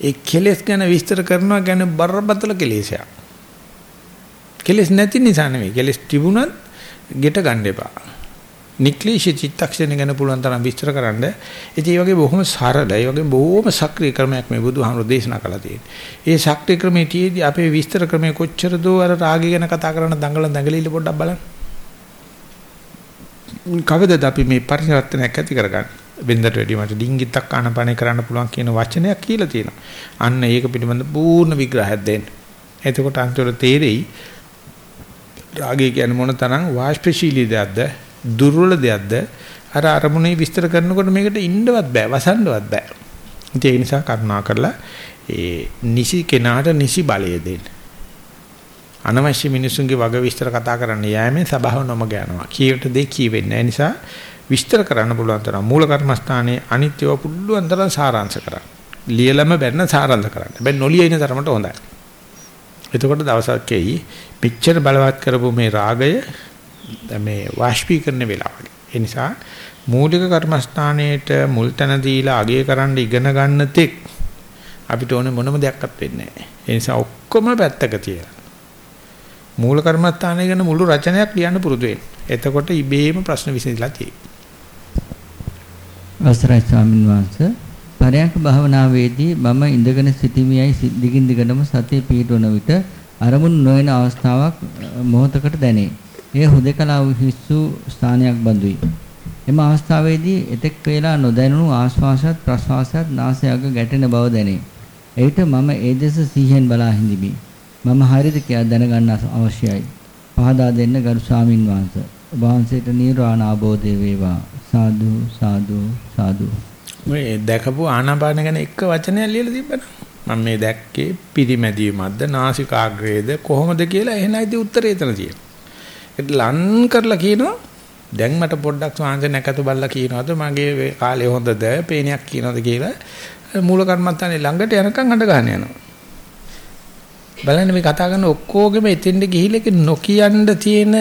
ඒ කෙලස් ගැන විස්තර කරනවා ගැන බරපතල කෙලෙසයක්. කෙලස් නැති නිසා නෙවෙයි. කෙලස් තිබුණත් ගෙට ගන්න එපා. නික්ලිෂී චිත්තක්ෂණ ගැන පුළුවන් තරම් විස්තර කරන්න. ඉතින් මේ වගේ බොහොම සරල, ඒ වගේ බොහොම සක්‍රීය ක්‍රමයක් මේ බුදුහාමුදුරෝ දේශනා කළා තියෙන්නේ. ඒ ශක්තිය ක්‍රමයේ තියේදී අපේ විස්තර ක්‍රමයේ කොච්චර දෝ අර රාගය ගැන කතා කරන දඟල දඟලිල්ල පොඩ්ඩක් බලන්න. කවදද අපි මේ පරිවර්තනයක් ඇති කරගන්නේ? වෙනදට වැඩි මට ඩිංගිත්තක් ආනපනේ කරන්න පුළුවන් කියන වචනයක් කියලා තියෙනවා. අන්න ඒක පිළිබඳ පූර්ණ විග්‍රහයක් දෙන්න. එතකොට අන්තිමට තේරෙයි රාගය කියන්නේ මොන තරම් වාෂ්පශීලී දෙයක්ද දුර්වල දෙයක්ද? අර අරමුණේ විස්තර කරනකොට මේකට ඉන්නවත් බෑ වසන්නවත් බෑ. ඒ නිසා කරුණා කරලා ඒ නිසි කෙනාට නිසි බලය දෙන්න. අනවශ්‍ය මිනිසුන්ගේ වග විස්තර කතා කරන්න යෑමෙන් සබාව නොමග යනවා. කීයට දෙය කියවෙන්නේ නිසා විස්තර කරන්න පුළුවන් තරම් මූල කර්මස්ථානයේ අනිත්‍යව පුළුවන් තරම් සාරාංශ කරන්න. ලියලම බැන්න සාරාංශ කරන්න. හැබැයි නොලිය ඉන තරමට හොඳයි. එතකොට දවසක් එයි. පිච්චර බලවත් කරපු මේ රාගය මේ වාෂ්පීකරණ වෙලා වගේ. ඒ නිසා මූලික කර්මස්ථානයේට මුල් තැන දීලා අගය කරන්න ඉගෙන ගන්න තෙක් අපිට ඕනේ මොනම දෙයක්වත් වෙන්නේ නැහැ. ඒ නිසා ඔක්කොම පැත්තක තියලා මූල කර්මස්ථානය ගැන මුළු රචනයක් ලියන්න පුරුදු වෙන්න. එතකොට ඉබේම ප්‍රශ්න විසඳලා තියෙයි. අවසරයි ස්වාමීන් වහන්සේ පරයන්ක භාවනාවේදී මම ඉඳගෙන සිටීමේයි දිගින් දිගටම සතිය පිහිටවන විට අරමුණු නොවන අවස්ථාවක් මොහොතකට දැනේ. එය හුදකලා හිස්සු ස්ථානයක් බඳුයි. එම අවස්ථාවේදී එතෙක් වේලා නොදැනුණු ආශ්වාසයත් ප්‍රශ්වාසයත් නාසයක ගැටෙන බව දැනේ. එවිට මම ඒ දෙස සිහියෙන් බලා හිඳිමි. මම හරිද කියලා දැනගන්න අවශ්‍යයි. පහදා දෙන්න ගරු ස්වාමින් වහන්සේ. ඔබ වහන්සේට නිර්වාණ අවබෝධය වේවා. සාදු සාදු සාදු. මේ දැකපු ආනාපාන ගැන එක වචනයක් ලියලා තිබ්බනම් මම මේ දැක්කේ පිරිමැදීමක්ද නාසිකාග්‍රේද කොහොමද කියලා එහෙනයිදී උත්තරේ එතන තියෙනවා. ඒක ලන් කරලා කියනවා දැන් මට පොඩ්ඩක් සාංශ නැකතු බල්ලා කියනවාද මගේ කාලේ හොඳද පේනයක් කියනවාද කියලා මූල කර්මත්තානේ ළඟට යනකම් අඬ ගන්න යනවා. බලන්න මේ කතා කරන ඔක්කොගෙම එතෙන්ද ගිහිල්ලා ඒක නොකියන්න තියෙන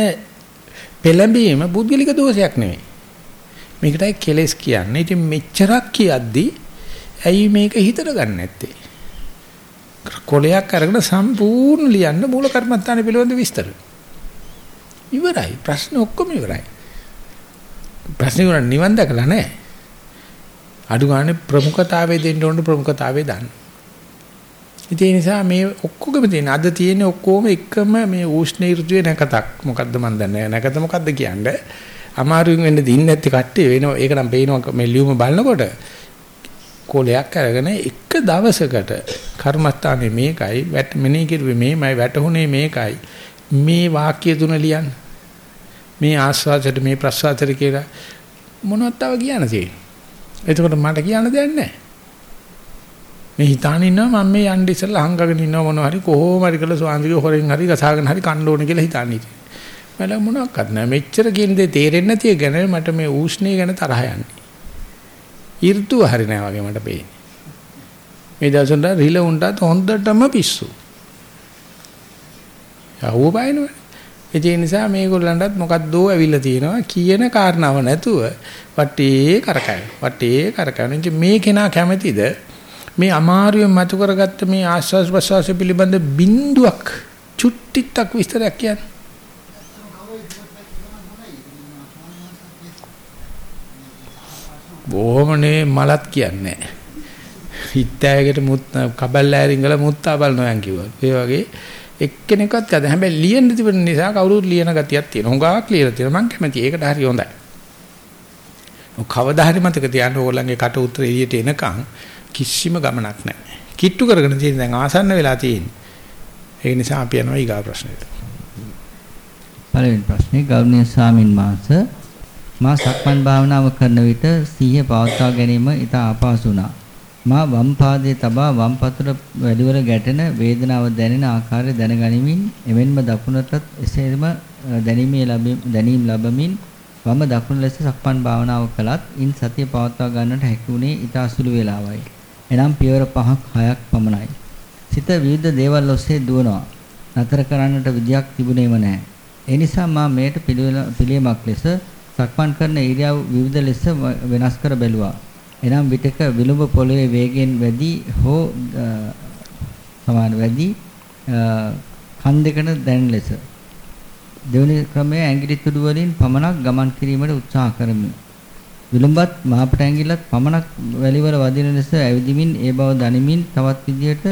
පෙළඹීම බුද්ධලික දෝෂයක් නෙවෙයි. මේකටයි කෙලස් කියන්නේ. ඉතින් මෙච්චරක් කියද්දි ඇයි මේක හිතට ගන්න නැත්තේ? කොලයක් අරගෙන සම්පූර්ණ ලියන්න මූල කර්මත්තානේ පිළිබඳ විස්තර. ඉවරයි. ප්‍රශ්න ඔක්කොම ඉවරයි. ප්‍රශ්නේ උන නිවන් දැකලා නැහැ. අඩු ගන්න ප්‍රමුඛතාවයේ දෙන්න ඕන ප්‍රමුඛතාවයේ දාන්න. ඒ නිසා මේ ඔක්කොගෙම තියෙන අද තියෙන ඔක්කොම එකම මේ උෂ්ණ ඍතුවේ නැකතක්. මොකද්ද මන් දන්නේ නැකත මොකද්ද කියන්නේ? අමාරුවෙන් වෙන්න දින්නේ නැති කට්ටිය වෙනවා. ඒක නම් පේනවා මේ ලියුම බලනකොට කොලයක් අරගෙන එක දවසකට කර්මස්ථානේ මේකයි වැට මෙනේ කිරුවේ මේමයි වැටුනේ මේකයි මේ වාක්‍ය තුන ලියන්න මේ ආස්වාදයට මේ ප්‍රසවාසයට කියලා මොනවද තව කියන්න තියෙන්නේ. එතකොට මට කියන්න දෙයක් නැහැ. මේ හිතාන ඉන්නවා මම මේ යන්න ඉස්සෙල්ලා අහංගගෙන ඉන්නවා මොනවා හරි කොහොම හරි කළා ස්වාමීගේ හොරෙන් හරි ගසාගෙන හරි කන්න ඕනේ කියලා හිතාන ඉතින්. මල මොනවත් නැහැ. මෙච්චර කියන දේ තේරෙන්නේ නැති ගැන මට මේ ඌෂ්ණය ගැන තරහ යන්නේ. ඍතුව හරි නෑ වගේ මට පේන්නේ. මේ දවස්වල රිල උන්ටත් හොඳටම පිස්සු. යහුව බයිනවනේ. ඒ නිසා මේගොල්ලන්ටත් මොකද්දෝ ඇවිල්ලා තියෙනවා කියන කාරණාව නැතුව වටේ කරකැවෙන. වටේ කරකැවෙන. ඉතින් මේ කෙනා කැමැතිද මේ අමාරුවෙන් මතු කරගත්ත මේ ආස්වාස් ප්‍රසවාස පිළිබඳ බිඳුවක් චුට්ටික් විස්තරයක් කියන්න. බොහොමනේ මලත් කියන්නේ. හිටෑයකට මුත් කබල්ලෑරින්ගල මුත්තා බලනවා කිව්වා. ඒ වගේ එක්කෙනෙක්වත් ගද හැබැයි ලියන්න තිබෙන නිසා කවුරුත් ලියන ගතියක් තියෙනවා. හුඟක් ලියලා තියෙනවා. මම කැමතියි. ඒකට හරි හොඳයි. කවදා හරි මතක තියාගන්න ඕගොල්ලන්ගේ කට උතර එළියට එනකන් කිසිම ගමනක් නැහැ. කිට්ටු කරගෙන තියෙන දැන් ආසන්න වෙලා තියෙන්නේ. ඒ නිසා අපි යනවා ඊගා ප්‍රශ්නෙට. පළවෙනි ප්‍රශ්නේ ගෞරවනීය ස්වාමින් වහන්සේ මා සක්මන් භාවනාව කරන විට සිහිය පවත්වා ගැනීම ඉතා අපහසු වුණා. මා වම් පාදයේ තබා වම් පතුල වැඩිවල ගැටෙන වේදනාව දැනෙන ආකාරය දැනගනිමින් එමෙන්ම දකුණටත් එසේම දැනීමේ දැනීම් ලැබමින් වම දකුණ ලෙස සක්මන් භාවනාව කළත් ඉන් සතිය පවත්වා ගන්නට හැකි වුණේ ඊට අසුළු වේලාවයි. එනම් පියවර 5ක් 6ක් පමණයි. සිත විවිධ දේවල් ඔස්සේ දුවනවා. නතර කරන්නට විදියක් තිබුණේම නැහැ. ඒ නිසා මා මේට පිළිවෙලක් ලෙස සක්මන් කරන ඉරියව් විවිධ ලෙස වෙනස් කර බැලුවා. එනම් විටක විලුඹ පොළවේ වේගෙන් වැඩි හෝ සමාන වැඩි කන් දෙකන දැනෙන ලෙස දෙවැනි ක්‍රමයේ ඇඟිලි තුඩු වලින් පමණක් ගමන් කිරීමට උත්සාහ කරමි. විලුඹත් මාපට ඇඟිල්ලත් පමණක් වැලිවල වදින ලෙස ඇවිදිමින් ඒ බව දනිමින් තවත් විදියට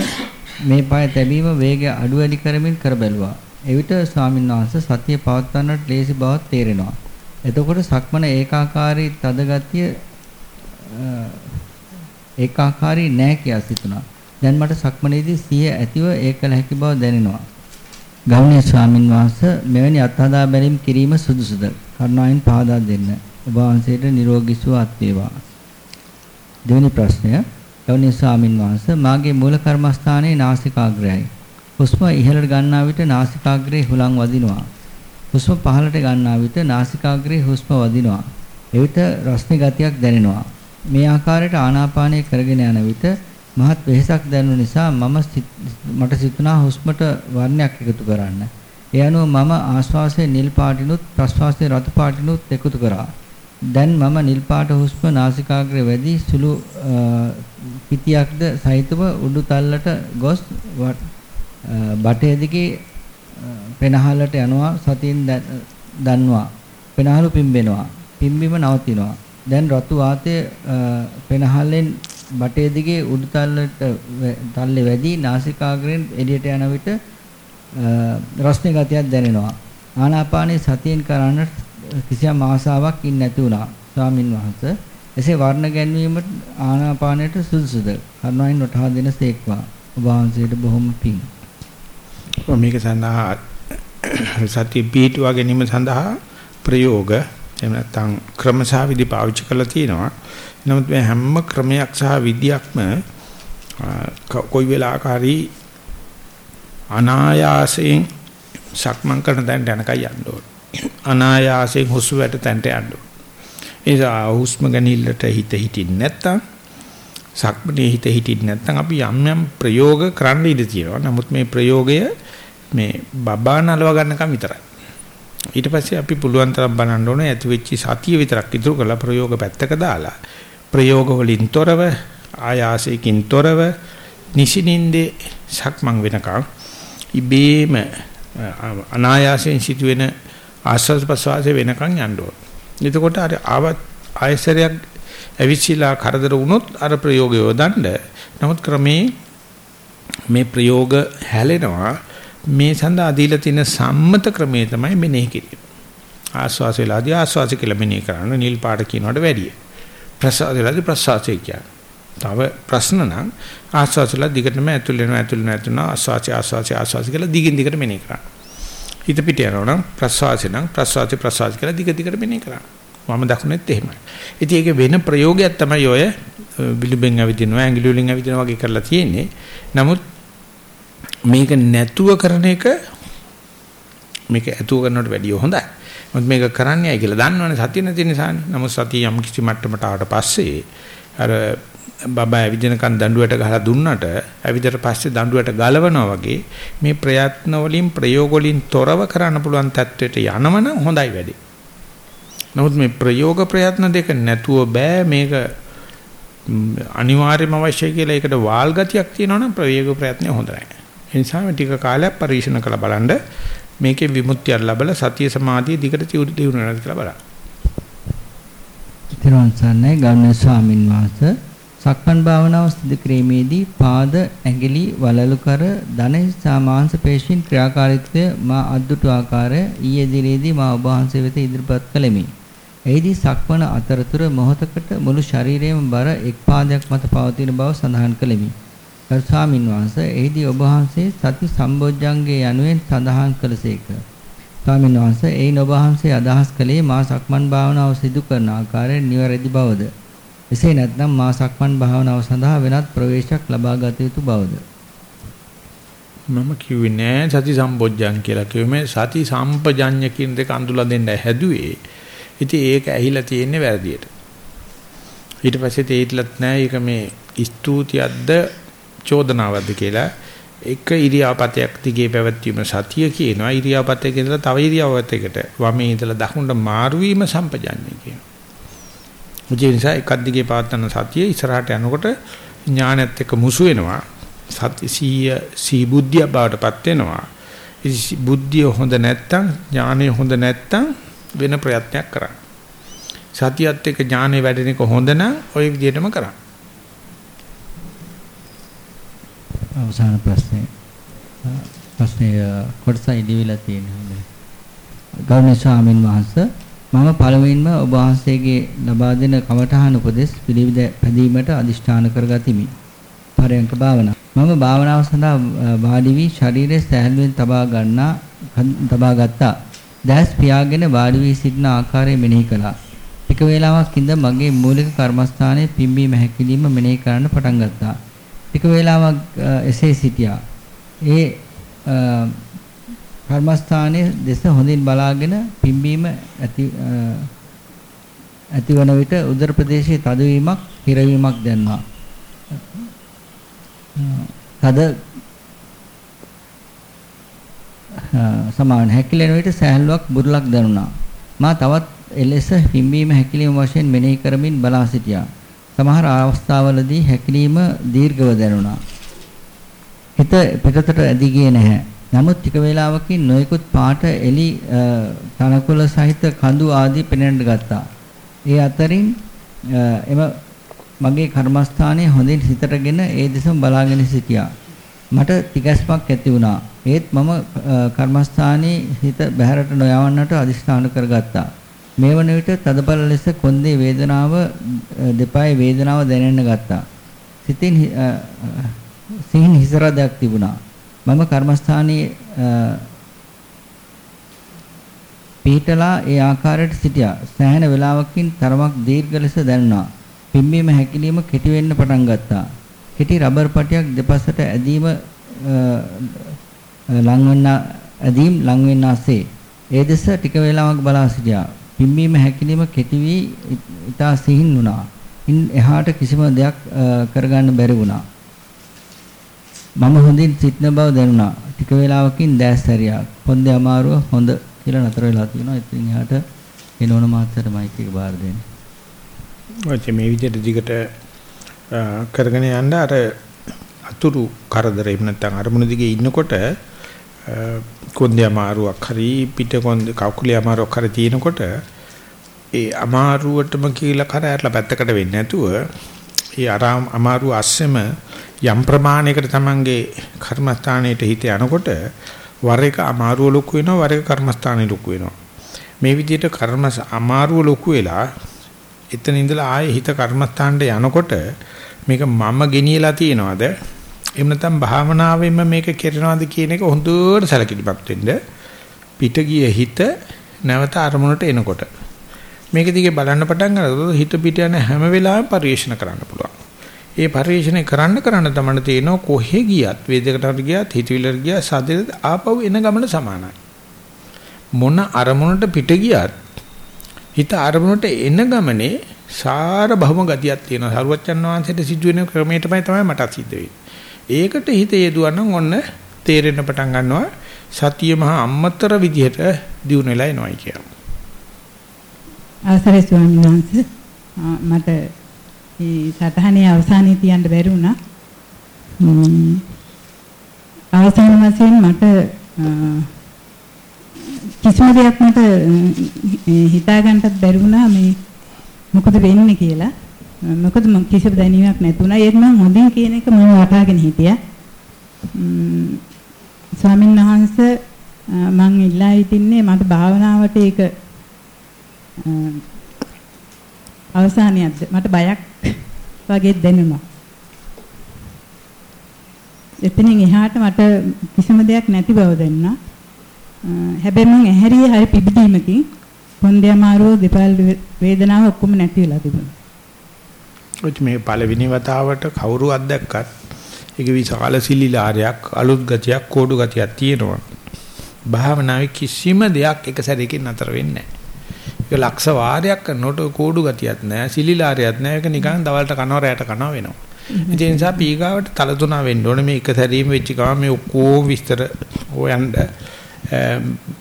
මේ පාය තැබීම වේගය අඩු වැඩි කරමින් කර බැලුවා. එවිට ස්වාමීන් වහන්සේ සතිය පවත්වන්නට ලේසි බවක් තේරෙනවා. එතකොට සක්මන ඒකාකාරී තද ගතිය ඒකාකාරී නෑ කියා සිතුණා. දැන් මට සක්මනේදී සිහිය ඇතිව ඒකල හැකි බව දැනෙනවා. ගෞණීය ස්වාමින් වහන්සේ මෙවැනි අත්හදා බැලීම් කිරීම සුදුසුද? කරුණාවෙන් පහදා දෙන්න. ඔබ වහන්සේට නිරෝගී සුවපත් වේවා. දෙවෙනි ප්‍රශ්නය ගෞණීය ස්වාමින් වහන්සේ මාගේ මූල කර්මස්ථානයේ නාසිකාග්‍රයයි. හුස්ම ඉහළට ගන්නා විට නාසිකාග්‍රේ හුලං වදිනවා. හුස්ම පහළට ගන්නා විට නාසිකාග්‍රේ හුස්ම වදිනවා. එවිට රස්නේ ගතියක් දැනෙනවා. මේ ආකාරයට ආනාපානය කරගෙන යන විට මහත් වෙහෙසක් දැනුන නිසා මම මට සිතුණා හුස්මට වර්ණයක් එකතු කරන්න. ඒ අනුව මම ආශ්වාසයේ නිල් පාටිනුත් ප්‍රශ්වාසයේ රතු පාටිනුත් එකතු කරා. දැන් මම නිල් පාට හුස්ම නාසිකාග්‍රේ වැඩි සුළු පිටියක්ද සහිතව උඩු තල්ලට ගොස් බටේ දිගේ පෙනහලට යනවා සතියෙන් දන්නවා. පෙනහලු පිම්බෙනවා. පිම්බීම නවතිනවා. දැන් රතු වාතයේ පෙනහලෙන් බටේ දිගේ උඩු තල්ලට තල්ලේ වැඩි නාසිකාග්‍රයෙන් එළියට යන විට රස්නේ ගතියක් දැනෙනවා. ආනාපානයේ සතියෙන් කරන්න කිසියම් ආසාවක් ඉන්නේ නැති වුණා. ස්වාමින් වහන්සේ එසේ වර්ණ ගැන්වීමට ආනාපානයට සුදුසුද? කරුණාවෙන් වටහා දෙන සේක්වා. ඔබ වහන්සේට බොහොම පිං. මේක සඳහා සතිය පිටුවා ගැනීම සඳහා ප්‍රයෝග එහෙම නැත්නම් ක්‍රමසා විදි පාවිච්චි කරලා තියෙනවා. නමුත් මේ හැම ක්‍රමයක් සහ විදියක්ම කොයි වෙලාවකරි අනායාසයෙන් සක්මන් කරන තැනට යනකයි යන්න ඕන. අනායාසයෙන් හුස්ම වැට තැනට යන්න ඕන. ඒ නිසා හුස්ම ගැනීමලට හිත හිටින්නේ නැත්තම් සක්මනේ හිත හිටින්නේ නැත්තම් අපි යම් යම් ප්‍රයෝග කරන්න ඉඩ තියෙනවා. නමුත් මේ ප්‍රයෝගය මේ බබා නලව ගන්නකම් විතරයි. ඊට පස්සේ අපි පුළුවන් තරම් බලන්න ඕනේ ඇති වෙච්ච සතිය විතරක් ඉතුරු කරලා ප්‍රයෝග පැත්තක දාලා ප්‍රයෝග වලින් තොරව ආයාසයෙන් තොරව නිසිනින්දේ සක්මන් වෙනකම් ඉබේම අනායාසයෙන් සිදුවෙන ආස්වාද ප්‍රසවාසය වෙනකන් යන්න ඕන. එතකොට අර ආවත් ආයසරයක් ඇවිස්සීලා කරදර වුණොත් අර ප්‍රයෝගය යොදන්න. නමුත් ක්‍රමේ මේ ප්‍රයෝග හැලෙනවා මේ සඳහා දීලා තියෙන සම්මත ක්‍රමය තමයි මෙනෙහි කිරීම. ආස්වාස වෙලාදී ආස්වාස කියලා මෙනෙහි කරන්න නිල් පාට කියනවට වැඩිය. ප්‍රසවාස වෙලාදී ප්‍රසවාසය කියන්නේ. තව ප්‍රශ්න නම් ආස්වාසලා දිගටම ඇතුල් වෙනවා ඇතුල් වෙනවා ඇතුල් වෙනවා ආස්වාසය ආස්වාසය ආස්වාසය කියලා දිගින් දිගට මෙනෙහි කරන්න. හිත පිට යනවා නම් ප්‍රසවාසය නම් ප්‍රසවාසය ප්‍රසවාසය කියලා දිග දිගට මෙනෙහි කරන්න. වම දකුණෙත් එහෙමයි. ඉතින් ඒක වෙන ප්‍රයෝගයක් තමයි ඔය විලුඹෙන් ඇවිදිනවා ඇඟිලි වලින් ඇවිදිනවා වගේ කරලා තියෙන්නේ. නමුත් මේක නැතුව කරන එක මේක ඇතුව කරනවට වැඩිය හොඳයි. මොකද මේක කරන්නේයි කියලා දන්නවනේ සතිය නැති නිසානේ. නමුත් සතිය යම් කිසි මට්ටමකට ආවට පස්සේ අර බබා ඇවිදිනකන් දඬුවට ගහලා දුන්නට ඇවිදට පස්සේ දඬුවට ගලවනවා වගේ මේ ප්‍රයත්න වලින් ප්‍රයෝග වලින් තොරව කරන්න පුළුවන් තත්වයට යනවනම් හොඳයි වැඩි. නමුත් මේ ප්‍රයෝග ප්‍රයත්න දෙක නැතුව බෑ මේක අනිවාර්යම අවශ්‍යයි කියලා ඒකට වාල් ගතියක් තියෙනවනම් ප්‍රයෝග ප්‍රයත්නය හොඳ නැහැ. ඒ නිසා මේ ටික කාලයක් පරිශන කරලා බලන්න මේකේ විමුක්තිය ලැබලා සතිය සමාධිය දිගට දියුණු වෙනවද කියලා බලන්න. තිරුවන් සරණයි ගෞරවනීය ස්වාමින් වහන්සේ සක්මන් භාවනාව සිදු කිරීමේදී පාද ඇඟිලි වලලු කර දන සාමාංශ පේශීන් ක්‍රියාකාරීත්වය මා අද්දුටු ආකාරය ඊයේ දිනේදී මා ඔබ වහන්සේ වෙත ඉදිරිපත් කළෙමි. එෙහිදී සක්මන අතරතුර මොහොතකට මුළු ශරීරයේම බර එක් පාදයක් මත පවතින බව සඳහන් කළෙමි. ගරු ස්වාමින් වහන්සේ එෙහිදී ඔබ වහන්සේ සති සම්බොජ්ජංගේ යනුවෙන් සඳහන් කළසේක. ස්වාමින් වහන්සේ එයින් ඔබ වහන්සේ අදහස් කළේ මා සක්මන් භාවනාව සිදු කරන ආකාරය නිවැරදි බවද? එසේ නැත්නම් මා සක්මන් භාවනාව සඳහා වෙනත් ප්‍රවේශයක් ලබා ගත යුතු බවද? මම කිව්වේ නෑ සති සම්බොජ්ජං කියලා කිව්වේ සති සම්පජඤ්ඤ කියන දෙක අඳුලා දෙන්න හැදුවේ. ඉතින් ඒක ඇහිලා තියෙන්නේ වැරදියට. ඊට පස්සේ තේරිලත් නෑ ඒක මේ ස්තුතියක්ද චෝදනාවක්ද කියලා එක ඉරියාපතයක් දිගේ පැවැත්වීම සතිය කියනවා ඉරියාපතයක ඉඳලා තව ඉරියාපතයකට වමේ ඉඳලා දකුණට මාරු වීම සම්පජඤ්ඤය කියනවා. මුජේ නිසා එකක් දිගේ පවත්වන සතිය ඉස්සරහට යනකොට ඥානයත් එක්ක මුසු වෙනවා. සති සීය සී බුද්ධිය බවටපත් වෙනවා. බුද්ධිය හොඳ නැත්තම් ඥානය හොඳ නැත්තම් වෙන ප්‍රයත්නයක් කරන්න. සතියත් එක්ක ඥානෙ වැඩෙන එක හොඳ නම් ওই විදිහටම කරන්න. අවසාන ප්‍රශ්නේ ප්‍රශ්නේ කොටස ඉදිවිලා තියෙනවා. ගෞරවනීය ස්වාමින් වහන්සේ මම පළමුවෙන්ම ඔබ වහන්සේගේ ලබා දෙන කමඨහන උපදෙස් පිළිවිද පැදීමට අදිෂ්ඨාන කරගතිමි. පරයන්ක භාවනාව. මම භාවනාව සඳහා වාඩි වී ශරීරයේ සැහැල්ලුවෙන් තබා ගන්නා තබා ගත්තා. දැස් පියාගෙන වාඩි වී සිටින ආකාරය මෙනෙහි කළා. එක වේලාවක් ඉඳ මගේ මූලික කර්මස්ථානයේ පිම්බීම හැකිලිම මෙනෙහි කරන්න පටන් ගත්තා. ටික වේලාවක් එසේ සිටියා. ඒ කර්මස්ථානයේ දෙස හොඳින් බලාගෙන පිම්බීම ඇති ඇතිවන විට උදර ප්‍රදේශයේ තදවීමක් හිරවීමක් දැනුණා. තද සමාන හැකිලෙන විට සෑහලුවක් බුරුලක් දැනුණා. මා තවත් එලෙස පිම්බීම හැකිලීම වශයෙන් මෙනෙහි කරමින් බලා සිටියා. සමහර අවස්ථාවලදී හැකිලීම දීර්ඝව දැනුණා. හිත පිටතට ඇදී ගියේ නැහැ. නමුත් ටික වේලාවකින් නොයෙකුත් පාට එලි තනකොළ සහිත කඳු ආදී පෙනෙන්න ගත්තා. ඒ අතරින් එම මගේ කර්මස්ථානයේ හොඳින් සිතටගෙන ඒ දෙසම බලාගෙන සිටියා. මට තිගැස්මක් ඇති වුණා. ඒත් මම කර්මස්ථානයේ හිත බහැරට නොයවන්නට අදිස්ථාන කරගත්තා. මේ වන විට තදබල ලෙස කොන්දේ වේදනාව දෙපායේ වේදනාව දැනෙන්න ගත්තා. සිතින් සිහින් හිසරදයක් තිබුණා. මම කර්මස්ථානයේ පිටලා ඒ ආකාරයට සිටියා. සෑහෙන වේලාවකින් තරමක් දීර්ඝ ලෙස දැනුණා. පිම්බීම හැකිලිම කෙටි වෙන්න පටන් ගත්තා. කෙටි රබර් පටියක් දෙපසට ඇදීම ලංවන්න ඇදීම් ලං වෙන්න ආසේ. ඒ දෙස ටික වේලාවක් බලා සිටියා. පිම්බීම හැකිලිම කෙටි වී ඉතා සිහින් වුණා. ඉන් එහාට කිසිම දෙයක් කරගන්න බැරි වුණා. මම හොඳින් සිටින බව දැනුණා. ටික වේලාවකින් දැස් හැරියා. පොන්දේ අමාරුව හොඳ කියලා නතර වෙලා තියෙනවා. ඉතින් එහාට එනෝන මාත්‍යට මයික් එක බාර දෙන්න. ඔය මේ විදිහට දිගට කරගෙන යන්න අර අතුරු කරදර එහෙම නැත්නම් අරමුණ දිගේ ඉන්නකොට කොන්දේ අමාරුවක් හරි පිට කොන්දේ කකුලේ අමාරුවක් හරි තියෙනකොට ඒ අමාරුවටම කියලා කර ඇරලා පැත්තකට වෙන්නේ නැතුව ඒ අරාම අමාරුව අස්සෙම යම් ප්‍රමාණයකට Tamange කර්මස්ථානයේට හිත යනකොට වර එක අමාරුව ලොකු වෙනවා වර එක කර්මස්ථානේ ලොකු වෙනවා. මේ විදිහට කර්ම අමාරුව ලොකු වෙලා එතන ඉඳලා ආයේ හිත කර්මස්ථානට යනකොට මේක මම ගෙනියලා තියනවාද? එහෙම නැත්නම් භාවනාවෙන්ම මේක කරනවාද කියන එක හොඳට සැලකිලිමත් වෙන්න පිට ගිය හිත නැවත අරමුණට එනකොට මේක දිගේ බලන්න පටන් ගන්නකොට හිත පිට යන හැම වෙලාවෙම පරිශන කරන්න පුළුවන්. ඒ පරිශනේ කරන්න කරන්න තමයි තේරෙනවා කොහෙ ගියත් වේදකට ගියත් හිතවිලට ගියත් සාදෙද ආපහු එන ගමන සමානයි. මොන අරමුණට පිට ගියත් හිත අරමුණට එන ගමනේ සාර බහුම ගතියක් තියෙනවා. සරුවච්චන් වහන්සේට සිදුවෙන ක්‍රමයටමයි තමයි මට සිද්ධ වෙන්නේ. ඒකට හිත යෙදුවනම් ඔන්න තේරෙන්න පටන් ගන්නවා සතිය මහා අම්මතර විදිහට දිනු වෙලා එනවායි කියලා. අවසරයි ස්වාමීන් වහන්සේ මට මේ සතහනේ අවසානයේ තියන්න බැරි වුණා. අවසාන වශයෙන් මට කිසිම දෙයක් මට හිතා ගන්නත් බැරි වුණා මේ මොකද වෙන්නේ කියලා. මොකද මම කිසිම දැනීමක් නැතුණා. ඒත් මම හොඳින් කියන එක මම වටහාගෙන හිටියා. ස්වාමීන් වහන්සේ මම ඉල්ලා හිටින්නේ මට භාවනාවට ඒක අවසානයක්ද මට බයක් වගේ දැනුණා. එතනින් එහාට මට කිසිම දෙයක් නැති බව දැනුණා. හැබැයි මම ඇහැරියේ හරි පිබිදීමකින් පොන්දේ අමාරුව දෙපල් වේදනාව ඔක්කොම නැති වෙලා තිබුණා. ඔච්ච මේ පළවෙනි වතාවට කවුරු අත්දැක්කත් ඒක විශාල සිලිලාරයක් අලුත් ගතියක් කෝඩු ගතියක් තියෙනවා. භාවනාවේ කිසිම දෙයක් එක සැරේකින් නතර වෙන්නේ නැහැ. ඒක ලක්ෂ වාරයක් කරනකොට කෝඩු ගතියක් නැහැ, සිලිලාරයක් නැහැ. ඒක නිකන් දවල්ට කනවා රැයට කනවා වෙනවා. ඒ නිසා පීගාවට තල තුනා වෙන්න ඕනේ මේ එක සැරීම වෙච්ච ගමන් මේ ඔක්කොම විස්තර හොයන්න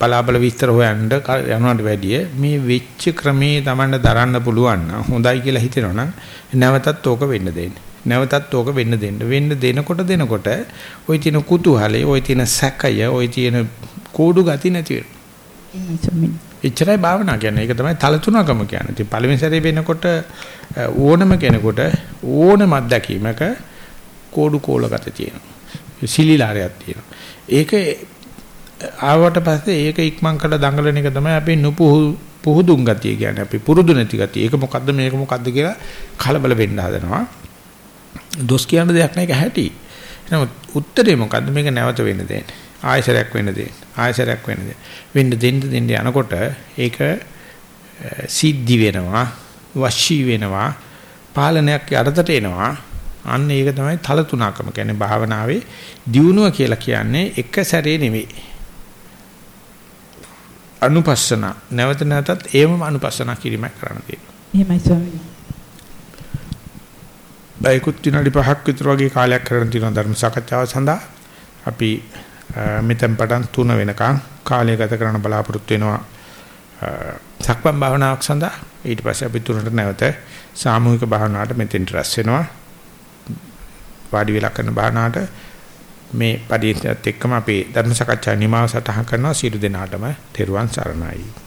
බලාබල විස්තර හොයන්න යනවට වැඩිය මේ වෙච්ච ක්‍රමේ Tamanne දරන්න පුළුවන් නම් හොඳයි කියලා හිතෙනවා නම් නැවතත් ඕක වෙන්න දෙන්න. නැවතත් ඕක වෙන්න දෙන්න. වෙන්න දෙනකොට දෙනකොට ওই තියෙන කුතුහලය, ওই තියෙන සැකය, ওই තියෙන කෝඩු ගති නැති වෙනවා. එච්චරයි භාවනා කියන්නේ. ඒක තමයි තලතුණකම කියන්නේ. ඉතින් පළවෙනි සැරේ වෙනකොට ඕනම කෙනෙකුට ඕනම අත්දැකීමක කෝඩු කෝලගත තියෙනවා. සිලිලාරයක් තියෙනවා. ඒක ආවට පස්සේ ඒක ඉක්මන් කළ දඟලන එක තමයි අපි නුපුහු පුහුදුන් ගතිය කියන්නේ අපි පුරුදු නැති ගතිය. ඒක මොකද්ද මේක මොකද්ද කියලා කලබල වෙන්න හදනවා. දොස් කියන දෙයක් නෑ ඒක ඇහැටි. නමුත් උත්තරේ මොකද්ද මේක නැවත වෙන්න දෙන්නේ. ආයසරයක් වෙන්න දෙන්නේ. ආයසරයක් වෙන්න දෙන්නේ. වෙන්න දෙන්න දෙන්න යනකොට ඒක සිද්ධි වෙනවා, වශී වෙනවා, පාලනයක් යටතට එනවා. අන්න ඒක තමයි තල තුනකම කියන්නේ භාවනාවේ දියුණුව කියලා කියන්නේ එක සැරේ නෙවෙයි. අනුපස්සන නැවත නැවතත් ඒවම අනුපස්සන කිරීමක් කරන්න තියෙනවා. එහෙමයි ස්වාමීනි. බයිකුත් විනාඩි 5ක් විතර වගේ කාලයක් කරගෙන තියෙනවා ධර්ම සාකච්ඡාව සඳහා. අපි මෙතෙන් පටන් 3 වෙනකන් කාලය ගත කරන්න බලාපොරොත්තු වෙනවා. සක්මන් භාවනාවක් සඳහා ඊට පස්සේ අපි තුනට නැවත සාමූහික භාවනාවට මෙතෙන්ට රැස් වෙනවා. වාඩි වෙලා කරන භාවනාවට මේ පරිච්ඡේදයත් එක්කම අපේ ධර්ම සාකච්ඡා නිමාව සටහන් කරනවා. සියලු දෙනාටම තෙරුවන් සරණයි.